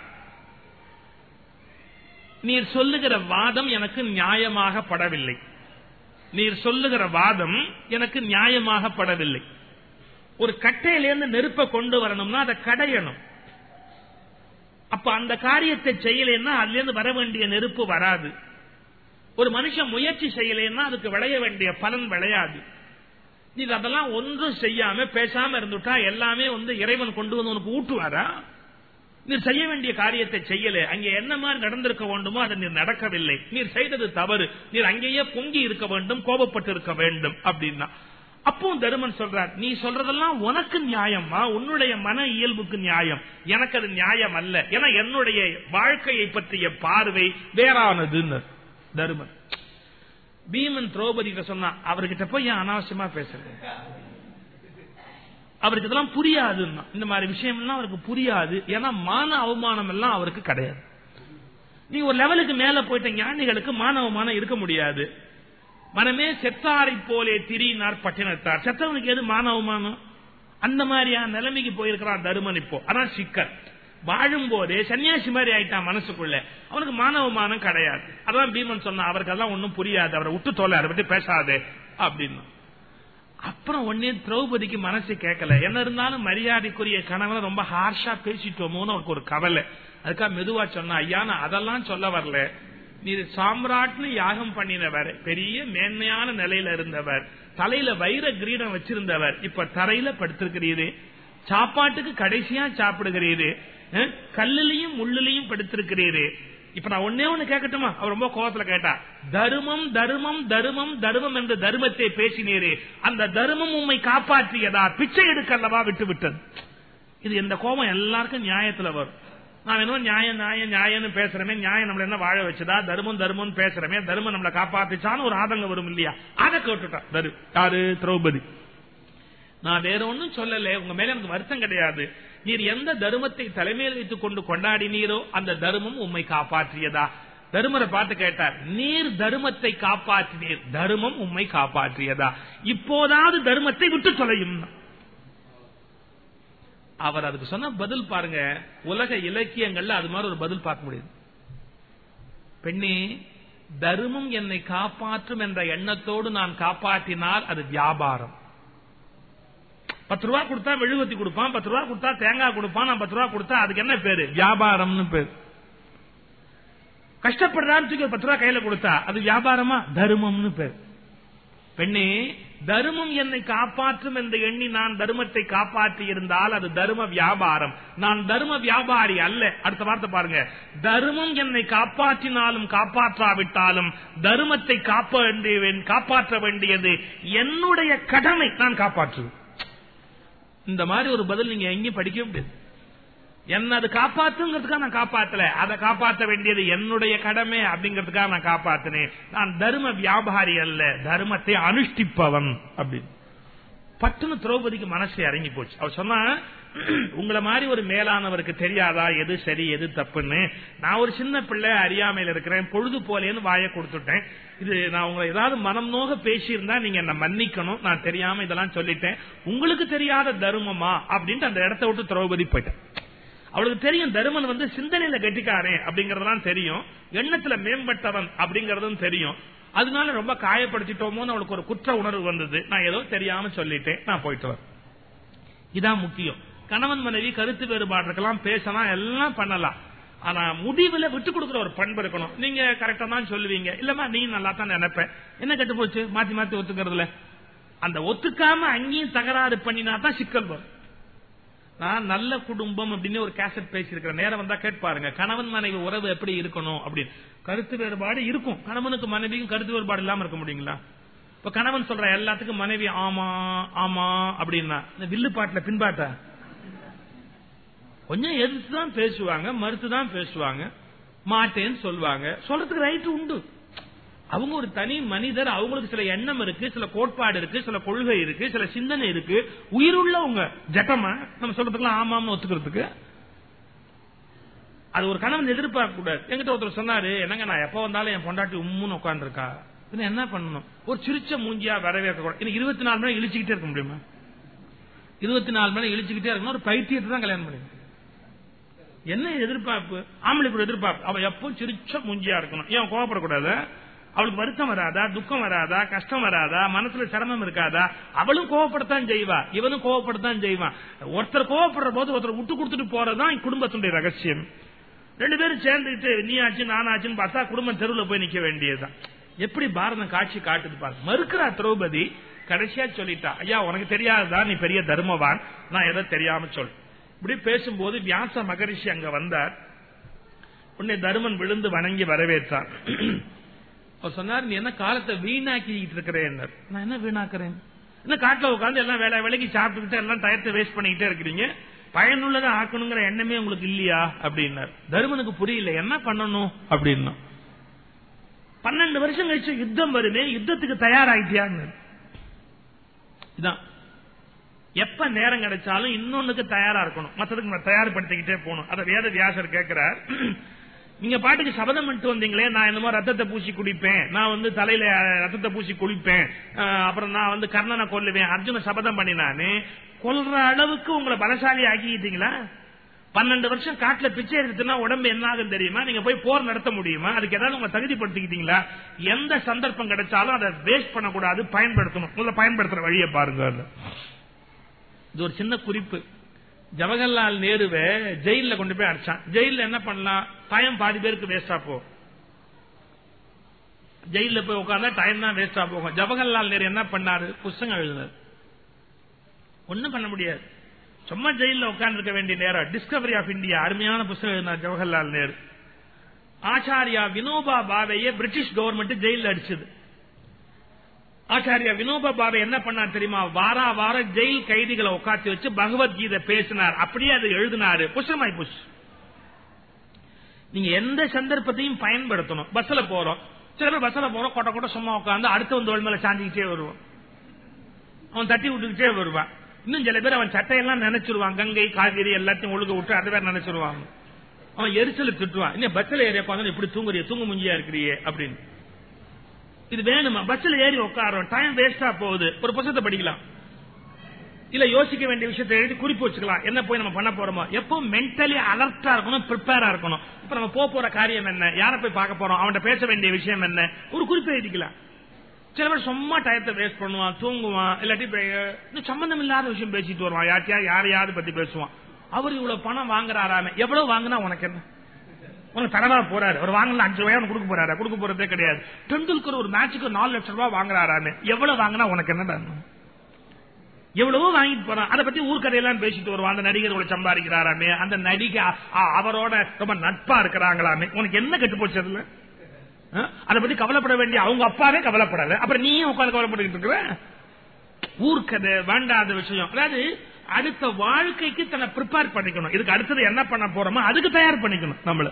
நீர் சொல்லுகிற வாதம் எனக்கு நியாயமாக படவில்லை. நீர் சொல்லுகிற வாதம் எனக்கு நியாயமாக படவில்லை. ஒரு கட்டையிலேருந்து நெருப்பை கொண்டு வரணும்னா அதை கடையணும். அப்ப அந்த காரியத்தை செய்யலைன்னா அதுல இருந்து வர வேண்டிய நெருப்பு வராது. ஒரு மனுஷன் முயற்சி செய்யலைன்னா அதுக்கு விளைய வேண்டிய பலன் விளையாது. நீ அதெல்லாம் ஒன்றும் செய்யாம பேசாம இருந்துட்டா எல்லாமே வந்து இறைவன் கொண்டு வந்து உனக்கு ஊட்டுவாரா? நீர் செய்ய வேண்டிய காரியத்தை செய்யல. அங்கே என்ன மாதிரி நடந்திருக்க வேண்டுமோ அது நீர் நடக்கவில்லை. நீர் செய்தது தவறு. நீர் அங்கேயே பொங்கி இருக்க வேண்டும் கோபப்பட்டு இருக்க வேண்டும் அப்படின்னா. அப்பவும் தருமன் சொல்றார் நீ சொல்றதெல்லாம் உனக்கு நியாயமா உன்னுடைய மன இயல்புக்கு நியாயம். எனக்கு அது நியாயம் அல்ல. ஏன்னா என்னுடைய வாழ்க்கையை பற்றிய பார்வை வேறானதுன்னு. தருமன். பீமன் திரௌபதி சொன்னா அவர்கிட்ட போய் ஏன் அனாவசியமா பேசுறேன் அவருக்கு இதெல்லாம் புரியாதுன்னா இந்த மாதிரி விஷயம் எல்லாம் அவருக்கு புரியாது. ஏன்னா மான அவமானம் எல்லாம் அவருக்கு கிடையாது. நீ ஒரு லெவலுக்கு மேல போயிட்ட ஞானிகளுக்கு மான அவமானம் இருக்க முடியாது. மனமே செத்தாரை போலே திரியினார் பட்டினத்தார். செத்தவனுக்கு எது மான அவமானம்? அந்த மாதிரியான நிலைமைக்கு போயிருக்கிறான் தருமன் இப்போ. அதான் சிக்கல். வாழும் போதே சன்னியாசி மாதிரி ஆயிட்டான் மனசுக்குள்ள. அவனுக்கு மானவமானம் கிடையாது. அதான் பீமன் சொன்ன அவருக்கு அதெல்லாம் ஒன்னும் புரியாது. அவரை விட்டு தோல அதை பத்தி பேசாது அப்படின்னு. அப்புறம் ஒன்னே திரௌபதிக்கு மனசு கேட்கல. என்ன இருந்தாலும் மரியாதைக்குரிய கணவனை ரொம்ப ஹார்ஷா பேசிட்டோமோன்னு அவருக்கு ஒரு கவலை. அதுக்காக மெதுவா சொன்ன ஐயா நான் அதெல்லாம் சொல்ல வரல. நீ சாம்ராட்னு யாகம் பண்ணினவர். பெரிய மேன்மையான நிலையில இருந்தவர். தலையில வைர கிரீடம் வச்சிருந்தவர். இப்ப தரையில படுத்திருக்கிறீரு சாப்பாட்டுக்கு கடைசியா சாப்பிடுகிறீரு கல்லுலயும் முள்ளுலயும் படுத்திருக்கிறீரு இப்ப நான் ஒன்னே ஒண்ணு கேட்கட்டுமா அவர் ரொம்ப கோபத்துல கேட்டா. தருமம் தருமம் தருமம் தருமம் என்று தருமத்தை பேசினீரே. அந்த தருமம் உண்மை காப்பாற்றியதா? பிச்சை எடுக்கல்லவா? விட்டு விட்டது இது இந்த கோபம்? எல்லாருக்கும் நியாயத்துல வரும். நான் என்ன நியாயம் நியாயம் நியாயம்னு பேசுறமே நியாயம் நம்மள என்ன வாழ வச்சதா? தர்மம் தர்மம் பேசுறமே தர்மம் நம்மளை காப்பாத்துச்சான்னு ஒரு ஆதங்கம் வரும் இல்லையா? அதை கேட்டுட்டான் தரு. யாரு? திரௌபதி. நான் வேற ஒன்னும் சொல்லல உங்க மேல எனக்கு வருத்தம் கிடையாது. நீர் எந்த தர்மத்தை தலைமையில் வைத்துக் கொண்டு கொண்டாடினீரோ அந்த தர்மம் உண்மை காப்பாற்றியதா? தருமரை பார்த்து கேட்டார் நீர் தர்மத்தை காப்பாற்றினீர் தர்மம் உண்மை காப்பாற்றியதா? இப்போதாவது தர்மத்தை விட்டு தொலையும் அவர் அதுக்கு சொன்ன பதில் பாருங்க உலக இலக்கியங்கள்ல அது மாதிரி ஒரு பதில் பார்க்க முடியுது. பெண்ணே தர்மம் என்னை காப்பாற்றும் என்ற எண்ணத்தோடு நான் காப்பாற்றினால் அது வியாபாரம். பத்து ரூபா கொடுத்தா மெழுகுவத்தி கொடுப்பான் பத்து ரூபா கொடுத்தா தேங்காய் கொடுப்பான் நான் பத்து ரூபா கொடுத்தா அதுக்கு என்ன பேரு? வியாபாரம்னு பேரு. கஷ்டப்படுறான்னு பத்து ரூபா கையில கொடுத்தா அது வியாபாரமா? தர்மம்னு பேரு. பெண்ணே தர்மம் என்னை காப்பாற்றும் என்று எண்ணி நான் தர்மத்தை காப்பாற்றி இருந்தால் அது தர்ம வியாபாரம். நான் தர்ம வியாபாரி அல்ல. அடுத்த வார்த்தை பாருங்க. தர்மம் என்னை காப்பாற்றினாலும் காப்பாற்றாவிட்டாலும் தர்மத்தை காப்பாற்ற வேண்டியது என்னுடைய கடமை. நான் காப்பாற்றுவேன். இந்த மாதிரி ஒரு பதில் நீங்க எங்கேயும் படிக்க முடியாது. என்ன அது காப்பாத்துங்கிறதுக்காக நான் காப்பாத்தல. அதை காப்பாற்ற வேண்டியது என்னுடைய கடமை அப்படிங்கிறதுக்காக நான் காப்பாத்தினேன் நான் தர்ம வியாபாரி அல்ல. தர்மத்தை அனுஷ்டிப்பவன் அப்படின்னு. பட்டுன்னு திரௌபதிக்கு மனசு இறங்கி போச்சு. அவர் சொன்னா உங்களை மாதிரி ஒரு மேலானவருக்கு தெரியாதா? எது சரி எது தப்புன்னு. நான் ஒரு சின்ன பிள்ளை அறியாமையில் இருக்கிறேன். பொழுது போலேன்னு வாய கொடுத்துட்டேன். இது நான் உங்களை ஏதாவது மனம் நோக பேசியிருந்தா நீங்க என்ன மன்னிக்கணும். நான் தெரியாம இதெல்லாம் சொல்லிட்டேன். உங்களுக்கு தெரியாத தர்மமா? அப்படின்ட்டு அந்த இடத்த விட்டு திரௌபதி போயிட்டேன் அவளுக்கு தெரியும் தருமன் வந்து சிந்தனையில கெட்டிக்காரே அப்படிங்கறதெல்லாம் தெரியும். எண்ணத்துல மேம்பட்டவன் அப்படிங்கறதும் தெரியும். அதனால ரொம்ப காயப்படுத்திட்டோமோன்னு அவளுக்கு ஒரு குற்ற உணர்வு வந்தது. நான் ஏதோ தெரியாம சொல்லிட்டேன். நான் போயிட்டு வரேன். இதான் முக்கியம். கணவன் மனைவி கருத்து வேறுபாடு இருக்கலாம் பேசலாம் எல்லாம் பண்ணலாம். ஆனா முடிவுல விட்டு கொடுக்குற ஒரு பண்பு இருக்கணும். நீங்க கரெக்டா தான் சொல்லுவீங்க. இல்லமா நீ நல்லா தான் நினைப்பேன். என்ன கெட்டு போச்சு? மாத்தி மாத்தி ஒத்துக்கிறதுல. அந்த ஒத்துக்காம அங்கேயும் தகராறு பண்ணினா தான் சிக்கல் வரும். நான் நல்ல குடும்பம் அப்படின்னு ஒரு கேசட் பேசியிருக்கிறேன். நேரம் வந்தா கேட்பாருங்க. கணவன் மனைவி உறவு எப்படி இருக்கணும் அப்படின்னு. கருத்து வேறுபாடு இருக்கும். கணவனுக்கு மனைவிக்கும் கருத்து வேறுபாடு இல்லாம இருக்க முடியுங்களா? இப்ப கணவன் சொல்ற எல்லாத்துக்கும் மனைவி ஆமா ஆமா அப்படின்னா. இந்த வில்லு பாட்டுல பின்பாட்டா. கொஞ்சம் எதிர்த்து தான் பேசுவாங்க மறுத்து தான் பேசுவாங்க. மாட்டேன்னு சொல்லுவாங்க. சொல்றதுக்கு ரைட்டு உண்டு. அவங்க ஒரு தனி மனிதர் அவங்களுக்கு சில எண்ணம் இருக்கு சில கோட்பாடு இருக்கு சில கொள்கை இருக்கு சில சிந்தனை இருக்கு. உயிருள்ளவங்க ஜட்டமா நம்ம சொல்றதுக்குலாம் ஆமாம்னு ஒத்துக்கிறதுக்கு. அது ஒரு கணவன் எதிர்பார்க்க கூடாது. எங்கிட்ட ஒருத்தர் சொன்னாரு என்னங்க நான் எப்ப வந்தாலும் என் பொண்டாட்டி உம்முன்னு உட்காந்துருக்கா என்ன பண்ணணும்? ஒரு சிரிச்ச மூஞ்சியா வரவேற்க கூடாது இருபத்தி நாலு மணி இழிச்சுக்கிட்டே இருக்க முடியுமா? இருபத்தி நாலு மணி இழிச்சுக்கிட்டே இருக்கணும் ஒரு பைத்தியத்தை தான் கல்யாணம் பண்ணி. என்ன எதிர்பார்ப்பு? ஆம்பளைக்கு எதிர்பார்ப்பு. அவ எப்பவும் சிரிச்ச மூஞ்சியா இருக்கணும். ஏன் கோவப்படக்கூடாது? அவளுக்கு வருத்தம் வராதா துக்கம் வராதா கஷ்டம் வராதா மனசுல சிரமம் இருக்காதா? அவளும் கோவப்படத்தான் செய்வா இவனும் கோவப்படத்தான் செய்வான் ஒருத்தர் கோவப்படுற போது ஒருத்தர் விட்டு கொடுத்துட்டு போறதுதான் குடும்பத்தினுடைய ரகசியம். ரெண்டு பேரும் சேர்ந்துட்டு நீ ஆச்சு நானாச்சுன்னு பார்த்தா குடும்பம் தெருவில் போய் நிக்க வேண்டியதுதான். எப்படி பாரதம் காட்சி காட்டுது பாரு. மறுக்கிறா திரௌபதி கடைசியா சொல்லிட்டா ஐயா உனக்கு தெரியாததா? நீ பெரிய தர்மவான். நான் எதை தெரியாம சொல். இப்படி பேசும்போது வியாச மகரிஷி அங்க வந்தார். உன்னை தருமன் விழுந்து வணங்கி வரவேற்றான் அவர் சொன்னார் நீ என்ன காலத்தை வீணாக்கிட்டு இருக்கிறேன் நான் என்ன வீணாக்குறேன்? என்ன காட்டுல உட்காந்து எல்லாம் வேலை வேலைக்கு சாப்பிட்டுக்கிட்டு எல்லாம் டயத்தை வேஸ்ட் பண்ணிக்கிட்டே இருக்கிறீங்க. பயனுள்ளதா ஆக்கணுங்கிற எண்ணமே உங்களுக்கு இல்லையா? அப்படின்னார். தருமனுக்கு புரியல என்ன பண்ணணும்? அப்படின்னா பன்னெண்டு வருஷம் கழிச்சு யுத்தம் வருமே யுத்தத்துக்கு தயாராயிட்டியான்னு இதான். எப்ப நேரம் கிடைச்சாலும் இன்னொன்னுக்கு தயாரா இருக்கணும். மத்ததுக்கு தயார்படுத்திக்கிட்டே போகணும். அதை வேத வியாசர் கேட்கிறார் நீங்க பாட்டுக்கு சபதம் பண்ணிட்டு வந்தீங்களே நான் என்னமோ ரத்தத்தை பூசி குடிப்பேன். நான் வந்து தலையில ரத்தத்தை பூசி குளிப்பேன். அப்புறம் நான் வந்து கர்ணனை கொல்லுவேன். அர்ஜுன சபதம் பண்ணினானு. கொல்ற அளவுக்கு உங்களை பலசாலி ஆக்கிட்டீங்களா பன்னெண்டு வருஷம் காட்டுல பிச்சை எடுத்துனா உடம்பு என்ன ஆகும் தெரியுமா? நீங்க போய் போர் நடத்த முடியுமா? அதுக்கு ஏதாவது உங்களை தகுதிப்படுத்திக்கிட்டீங்களா? எந்த சந்தர்ப்பம் கிடைச்சாலும் அதை வேஸ்ட் பண்ணக்கூடாது பயன்படுத்தணும். முதல்ல பயன்படுத்துற வழியை பாருங்க இது ஒரு சின்ன குறிப்பு. ஜவஹர்லால் நேருவை ஜெயில கொண்டு போய் அடிச்சான். ஜெயில என்ன பண்ணலாம்? டைம் பாதி பேருக்கு வேஸ்டா போ ஜெயில போய் உட்கார்ந்தா டைம் தான் வேஸ்டா போகும். ஜவஹர்லால் நேரு என்ன பண்ணாரு? புஸ்தகம் எழுதினார். ஒன்னும் பண்ண முடியாது. சும்மா ஜெயில உட்கார்ந்து இருக்க வேண்டிய நேரம். டிஸ்கவரி ஆஃப் இந்தியா அருமையான புஸ்தகம் எழுதினார் ஜவஹர்லால் நேரு. ஆச்சாரியா வினோபா பாவையே பிரிட்டிஷ் கவர்மெண்ட் ஜெயில அடிச்சது. ஆச்சாரியா வினோபா பாபா என்ன பண்ணார் தெரியுமா? வாரா வார ஜெயில் கைதிகளை உட்காந்து வச்சு பகவத்கீதை பேசினார். அப்படியே அது எழுதினாரு. புஷ்டமாய் புஷ். நீங்க எந்த சந்தர்ப்பத்தையும் பயன்படுத்தணும். பஸ்ல போறோம். சில பேர் பஸ்ல போறோம். கொட்ட கொட்ட சும்மா உட்காந்து அடுத்த வந்து மேல சாஞ்சிக்கிட்டே வருவான். அவன் தட்டி விட்டுக்கிட்டே வருவான். இன்னும் சில பேர் அவன் சட்டையெல்லாம் நினைச்சிருவான். கங்கை காவிரி எல்லாத்தையும் ஒழுக விட்டு அதை வேற நினைச்சிருவாங்க. அவன் எரிச்சல் திட்டுவான். இன்னும் பஸ்ல ஏறிய இப்படி தூங்குறிய? தூங்கு முஞ்சியா இருக்கிறியே? அப்படின்னு. இது வேணுமா? பஸ்ல ஏறி உட்காரோம் டைம் வேஸ்டா போகுது. ஒரு புத்தகத்தை படிக்கலாம். இல்ல யோசிக்க வேண்டிய விஷயத்தை எழுதி குறிப்பு வச்சுக்கலாம். என்ன போய் நம்ம பண்ண போறோமோ. எப்போ மென்டலி அலர்ட்டா இருக்கணும் ப்ரிப்பேரா இருக்கணும். இப்ப நம்ம போக போற காரியம் என்ன? யாரை போய் பார்க்க போறோம்? அவன்கிட்ட பேச வேண்டிய விஷயம் என்ன? ஒரு குறிப்பு எழுதிக்கலாம். சில பேர் சும்மா டயத்தை வேஸ்ட் பண்ணுவான் தூங்குவான் இல்லாட்டி சம்பந்தம் இல்லாத விஷயம் பேசிட்டு வருவான். யார்ட்டியா யாரு பத்தி பேசுவான். அவர் இவ்வளவு பணம் வாங்குறாராமே. எவ்வளவு வாங்கினா உனக்கு என்ன? உங்களுக்கு தடவா போறாரு. அவர் வாங்கல அஞ்சு ரூபாய் கொடுக்க போறாரு? கொடுக்க போறதே கிடையாது. டெண்டுல்கர் ஒரு மேட்சுக்கு நாலு லட்சம் ரூபாய் வாங்குறாரு எவ்வளவு வாங்கினா உனக்கு என்ன எவ்வளவோ வாங்கிட்டு போறான். அதை பத்தி ஊர்க்கதையெல்லாம் பேசிட்டு வருவான். அந்த நடிகர் உங்களை சம்பாதிக்கிறாராமே. அந்த நடிகை அவரோட ரொம்ப நட்பா இருக்கிறாங்களாமே. உனக்கு என்ன கெட்டு போச்சு அதுல? அதை பத்தி கவலைப்பட வேண்டிய அவங்க அப்பாவே கவலைப்படல. அப்புறம் நீயும் உட்காந்து கவலைப்பட்டு இருக்கிற ஊர்க்கதை வேண்டாத விஷயம். அதாவது அடுத்த வாழ்க்கைக்கு தன்னை ப்ரிப்பேர் பண்ணிக்கணும். இதுக்கு அடுத்தது என்ன பண்ண போறோமோ அதுக்கு தயார் பண்ணிக்கணும் நம்மள.